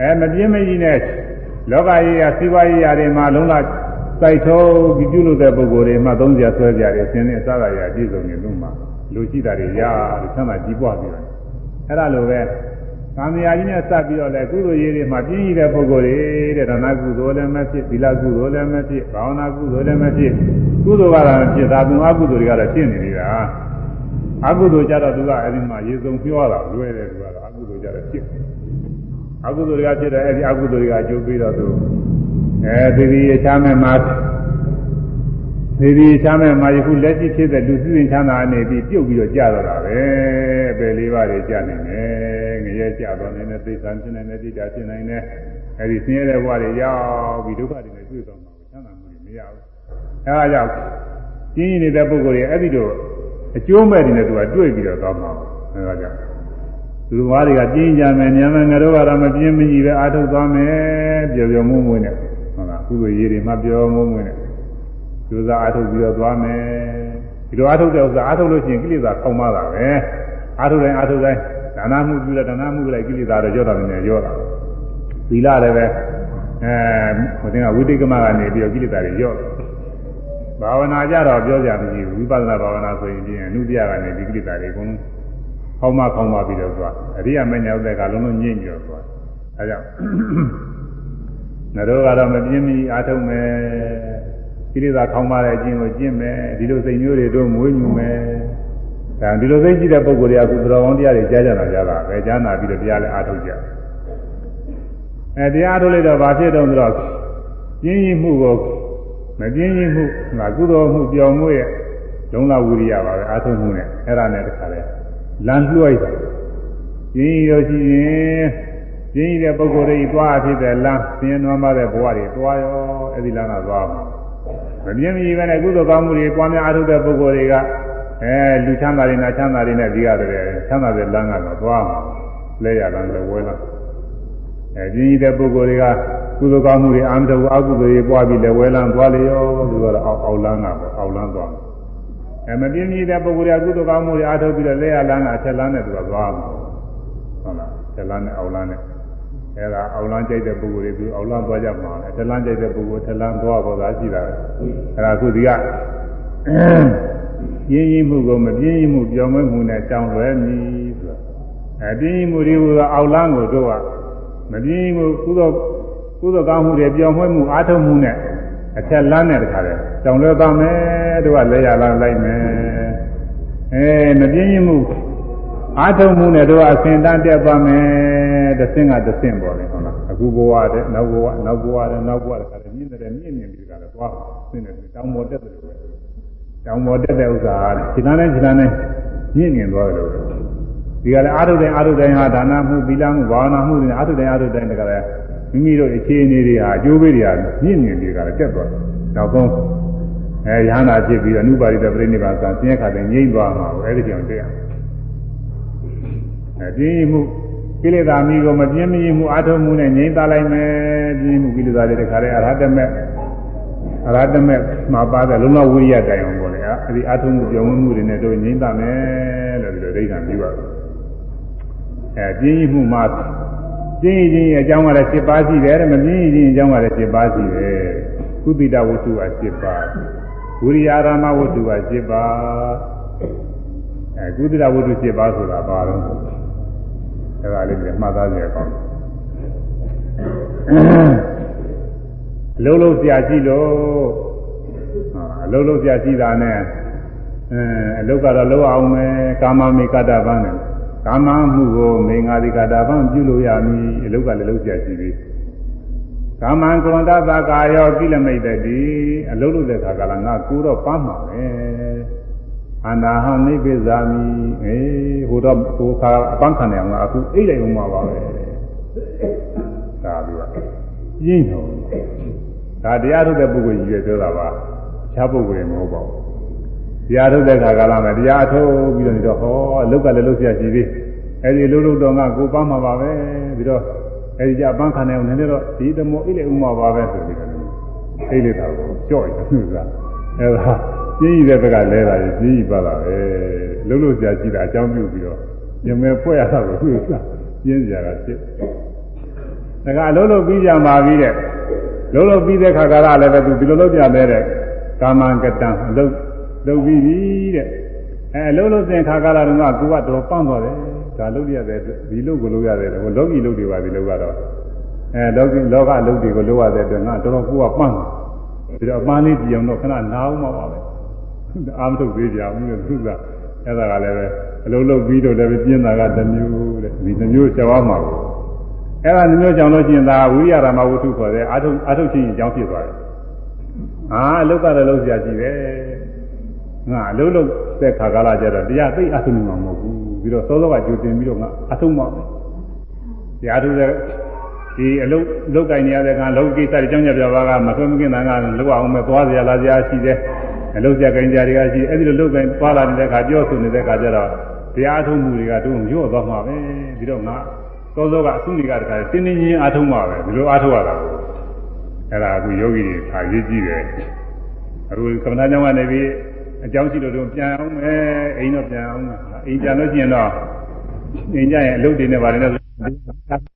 S1: အဲမပြင်းမကြီးနဲ့လောကကြီးရာစီးပွားရေးရာတွေမှာလုံးဝစိုက်ထုံးပြီးပြုလုပ်တဲ့ပုဂ္ဂိုလ်တွေမှသုံးကြဆွဲကြတယ်ဆင်းရဲစားရရပြည့်စုံနေလို့မှလူရှိတာတွေရလို့ချမ်းသာကြီးပွားပြီးတော့အဲ့ဒါလိုပဲသံဃာကြီးနဲ့စပ်ပြီးတော့လေကုသိုလ်ရေးတွေမှာပြင်းရတဲ့ပုဂ္ဂိုလ်တွေတဲ့ဒါနကုသိုလ်လည်းမဖြစ်သီလကုသိုလ်လည်းမဖြစ်ဘာဝနာကုသိုလ်လည်းမဖြစ်ကုသိုလ်ကတော့ဖြစ်တာသူအကုသိုလ်တွေကတော့ဖြစ်နေနေတာအကုသိုလ်ကြတော့သူကအဲဒီမှာရေစုံပြောတာလွယ်တယ်သူကတော့အ ကုသိုလ်ကြတော့ဖြစ်အကုသိုလ်တွေကဖြစ်တယ်အဲဒီအကုသိုလ်တွေကအကျိုးပေးတော့သူအဲသီရိရချမ်းမဲ့မှာသီရိချမ်းမဲ့မှာယခုလက်ရှိဖြစ်တဲ့လူစုရင်ချမ်းသာနေပြီးပြုတ်ပြီးတော့ကြာတော့တာပဲပဲလေးပါးတွေကြာနေတယ်ငရဲကြာတော့နေတယ်သိက္ခာဖြစ်နေတယ်တိတာဖြစ်နေတယ်အဲဒီဆင်းရဲတဲ့ဘဝတွေရောက်ပြီးဒုက္ခတွေနဲ့တွေ့တော့မှာချမ်းသာမှုတွေမရဘူးအဲဒါကြောင့်ကျင်းနေတဲ့ပုဂ္ဂိုလ်တွေအဲ့ဒီတော့အကျိုးမဲ့တွေနဲ့သူကတွေ့ပြီးတော့သွားမှာအဲဒါကြောင့် သူတော်ဘာတွေကပြင်းကြမယ်ညံမယ်ငါတို့ကတော့မပြင်းမကြီးပဲအာထုတ်သွားမယ်ပျော်ပျော်မွေ့မွေ့နဲ့ဟုတ်လားကုသိုလ်ရေးတွေမှပျော်မွေ့မွေ့နဲ့ကျိုးစားအာထုတ်ပြီးတော့သွားမယ်ဒီလိုအာထုတ်တဲ့ဥစ္စာအာထုတ်လို့ရှိရင်ကိလေသာခေါင်းမတာပဲအာထုတ်တိုင်းအာထုတ်တိုင်းဒါနမှုပြုလိုက်ဒါနမှုပြုလိုက်ကိလေသာတွေကြောက်တာနေရောတာသီလလည်းပဲအဲဟိုတင်ကဝိတိကမကနေပြီးတော့ကိလေသာတွေရော့ဘာဝနာကြတော့ပြောကြမရှိဘူးဝိပဿနာဘာဝနာဆိုရင်ပြင်အနုပြကနေဒီကိလေသာတွေအကုန်လုံး ခေါင်းမခေါင်းမပြီးတော့သွားအရိယာမညာဥတဲ့ကလုံးလုံးညှိညော်သွားအဲကြောင့်ငါတို့ကတော့မပြင်းမီအားထုတ်မယ်ကိလေသာခေါင်းမတဲ့အကျင့်ကိုကျင့်မယ်ဒီလိုစိတ်မျိုးတွေတို့မွေးမြူမယ်ဒါဒီလိုသိကြည့်တဲ့ပုံကိုယ်တွေကအခုတော်ကောင်းတရားတွေကြားကြတာကြတာပဲကြားနာပြီးတော့တရားလည်းအားထုတ်ကြအဲတရားအားထုတ်လိုက်တော့ဘာဖြစ်တော့ဆိုတော့ပြင်းရင်မှုကိုမပြင်းရင်မှုငါကုသိုလ်မှုပျော်မှုရဲ့လုံးလဝိရိယပါပဲအားထုတ်မှုနဲ့အဲ့ဒါနဲ့တခါလဲ လမ်းလွှဲတာပြင်းရရှိရင်ပြင်းရတဲ့ပုဂ္ဂိုလ်တွေသွားဖြစ်တဲ့လမ်းပြင်းနွမ်းပါတဲ့ဘဝတွေသွားရောအဲ့ဒီလမ်းကသွားမှာမပြင်းမကြီးပဲနဲ့ကုသိုလ်ကောင်းမှုတွေပွားများအားထုတ်တဲ့ပုဂ္ဂိုလ်တွေကအဲလူချမ်းသာတွေနဲ့ချမ်းသာတွေနဲ့ဒီရတယ်ချမ်းသာတဲ့လမ်းကတော့သွားမှာလဲရလမ်းလည်းဝဲလာအဲပြင်းရတဲ့ပုဂ္ဂိုလ်တွေကကုသိုလ်ကောင်းမှုတွေအာမတဝအကုသိုလ်တွေပွားပြီးလည်းဝဲလန်းသွားလေရောသူကတော့အောက်အောက်လန်းကပဲအောက်လန်းသွား အဲမပြင်းပြတဲ့ပုဂ္ဂိုလ်တွေကကုသိုလ်ကောင်းမှုတွေအားထုတ်ပြီးတော့လဲရလန်းကအထက်လန်းနဲ့သူကသွားမှာဟုတ်လားထက်လန်းနဲ့အောက်လန်းနဲ့အဲဒါအောက်လန်းကြိုက်တဲ့ပုဂ္ဂိုလ်တွေသူအောက်လန်းသွားကြမှာလေထက်လန်းကြိုက်တဲ့ပုဂ္ဂိုလ်ထက်လန်းသွားပေါ်သာရှိတာအဲဒါခုဒီကပြင်းရင်မှုကိုမပြင်းရင်မှုပြောင်းမွေးမှုနဲ့တောင်းလွယ်မည်ဆိုတာအဲပြင်းရင်မှုတွေကအောက်လန်းကိုတို့ကမပြင်းရင်မှုကုသိုလ်ကုသိုလ်ကောင်းမှုတွေပြောင်းမွေးမှုအားထုတ်မှုနဲ့ အထက်လန်းနဲ့တခါတည်းတောင်းလွယ်ပါမယ်တို့ကလဲရလန်းလိုက်မယ်အဲမပြင်းရင်မှုအားထုတ်မှုနဲ့တို့ကအစဉ်တန်းတက်ပါမယ်တစ်ဆင့်ကတစ်ဆင့်ပေါ်တယ်ဟုတ်လားအခုဘဝတဲ့နောက်ဘဝနောက်ဘဝတဲ့နောက်ဘဝတဲ့ခါတည်းမြင့်တယ်မြင့်မြင့်ပြီးကြတယ်သွားဆင်းတယ်တောင်းပေါ်တက်တယ်လို့ပဲတောင်းပေါ်တက်တဲ့ဥစ္စာခြေလန်းနဲ့ခြေလန်းနဲ့မြင့်မြင့်သွားတယ်လို့ဒီကလည်းအာထုတိုင်းအာထုတိုင်းဟာဒါနမှုသီလမှုဘာဝနာမှုတွေအာထုတိုင်းအာထုတိုင်းတကလည်း မိမိတို့အခြေအနေတွေဟာအကျိုးပေးတွေဟာမြင့်မြင့်ပြီးကြတယ်တက်သွားတယ်နောက်ဆုံးအဲရဟန္တာဖြစ်ပြီးတော့အနုပါရိတပြိဋိဘာသာဆင်းရဲခါတဲ့ငြိမ့်သွားမှာပဲအဲဒီကြောင့်တရားအဲပြင်းမှုကိလေသာမိကိုမပြင်းမရင်မှုအာထုံမှုနဲ့ငြိမ့်သားလိုက်မယ်ပြင်းမှုကိလေသာတွေတခါတည်းအရဟတမေအရဟတမေမှာပါတဲ့လုံးဝဝိရိယတိုင်အောင်ပေါ့လေအဲဒီအာထုံမှုပြောင်းမှုတွေနဲ့တို့ငြိမ့်သားမယ်လို့ဒီလိုဒိဋ္ဌာန်ပြုပါအဲပြင်းမှုမှာ ပြင်းရင်အကြောင်းကလည်း7ပါးရှိတယ်တဲ့မပြင်းရင်အကြောင်းကလည်း7ပါးရှိတယ်ကုသီတဝတ္ထုက7ပါးဝိရိယအာရမဝတ္ထုက7ပါးအဲကုသီတဝတ္ထု7ပါးဆိုတာဘာလို့
S2: အဲဒါလေးတွေမှတ်သားကြရအောင်အလုံးလုံးဆရာရှိလို့အလုံးလုံးဆရာရှိတာနဲ့အဲအလုတ်ကတော့လုံးအောင်မယ်ကာမမေကတ္တပန်းနဲ့ ကာမမှုကိုမေငါတိကတ္တပန်းပြုလို့ရမည်အလုတ်ကလည်းလုံးဆရာရှိပြီကာမံကရဏတသကာယောကိလမိတ်တိအလုံးလို့တဲ့ခါကလာငါကိုတော့ပန်းမှာပဲအန္တာဟံနိဗ္ဗဇာမိအေးဟိုတော့ဟိုခါအပန်းခံနေအောင်ငါအခုအိတ်လိုက်အောင်မှာပါပဲဒါပြီးတော့ပြင်းတော့ဒါတရားထုတ်တဲ့ပုဂ္ဂိုလ်ကြီးရဲ့ပြောတာပါအခြားပုဂ္ဂိုလ်တွေမဟုတ်ပါဘူး တရားထုတ်တဲ့ခါကလာမယ်တရားထုတ်ပြီးတော့နေတော့ဟောအလုတ်ကလည်းလုတ်ရရှိသေးအဲဒီလုတ်လုတ်တော့ငါကိုပန်းမှာပါပဲပြီးတော့အဲဒီကြပန်းခံနေအောင်နည်းနည်းတော့ဒီတမောအိတ်လိုက်အောင်မှာပါပဲဆိုပြီးတော့အိတ်လိုက်တာကိုကြော့ရသူကအဲဒါပြင်းရတဲ့ဘက်ကလဲတာကြီးပြင်းရပါတာပဲလုတ်လို့ကြာရှိတာအကြောင်းပြုပြီးတော့ညမဲဖွဲ့ရတာကိုသူကပြင်းကြတာဖြစ်ဒါကအလုံးလုံးပြီးကြပါပြီတဲ့လုံးလုံးပြီးတဲ့ခါကလည်းပဲသူဒီလိုလုပ်ပြတဲ့ကာမံကတံအလုံး လုပ်ပြီးပြီတဲ့အဲအလုံးလုံးသင်ခါကလာတော့ကကိုကတော့ပန်းသွားတယ်ဒါလုပ်ရတဲ့ဒီလုပ်ကိုလုပ်ရတယ်ဟိုလောကီလုပ်တွေပါဒီလုပ်ကတော့အဲလောကီလောကလုပ်တွေကိုလုပ်ရတဲ့အတွက်ငါတော်တော်ကိုကပန်းပြီးတော့အပန်းလေးကြည့်အောင်တော့ခဏနားအောင်ပါပဲအာမထုတ်သေးကြအောင်လို့သူကအဲ့ဒါကလည်းပဲအလုံးလုံးပြီးတော့လည်းပြင်းတာကတစ်မျိုးတဲ့ဒီတစ်မျိုးကြောက်အောင်မှာကိုအဲ့ဒါတစ်မျိုးကြောင့်လို့ရှိရင်ဒါဝိရိယဓမ္မဝတ္ထုခေါ်တဲ့အာထုအာထုချင်းအကြောင်းဖြစ်သွားတယ်အာအလုတ်ကလည်းလုံးစရာကြည့်တယ် ငါအလုံးလုံးတဲ့ခါကာလကျတော့တရားသိအထုံမှာမဟုတ်ဘူးပြီးတော့စောစောကကြိုတင်ပြီးတော့ငါအထုံမှာတရားထုတဲ့ဒီအလုတ်လုတ်ကင်နေရတဲ့ကလောကိစ္စတွေကြောင်းကြပြပါကမထွေးမကင်းတာကလောက်အောင်မဲ့သွားစရာလာစရာရှိတယ်အလုတ်ကြကင်ကြတွေကရှိအဲ့ဒီလိုလုတ်ကင်သွားလာနေတဲ့ခါပြောဆိုနေတဲ့ခါကျတော့တရားထုံမှုတွေကတုံးရော့သွားမှာပဲပြီးတော့ငါစောစောကအဆုနေကတခါတင်းတင်းချင်းအားထုံးမှာပဲဒီလိုအားထုတ်ရတာကိုအဲ့ဒါအခုယောဂီတွေခါရေးကြည့်တယ်အခုကမ္ဘာကျောင်းကနေပြီး အကြောင်းရှိလို့တော့ပြန်အောင်မယ်အိမ်တော့ပြန်အောင်မယ်အိမ်ပြန်လို့ရှိရင်တော့အိမ်ကြရင်အလုပ်တွေနဲ့ပါတယ်နဲ့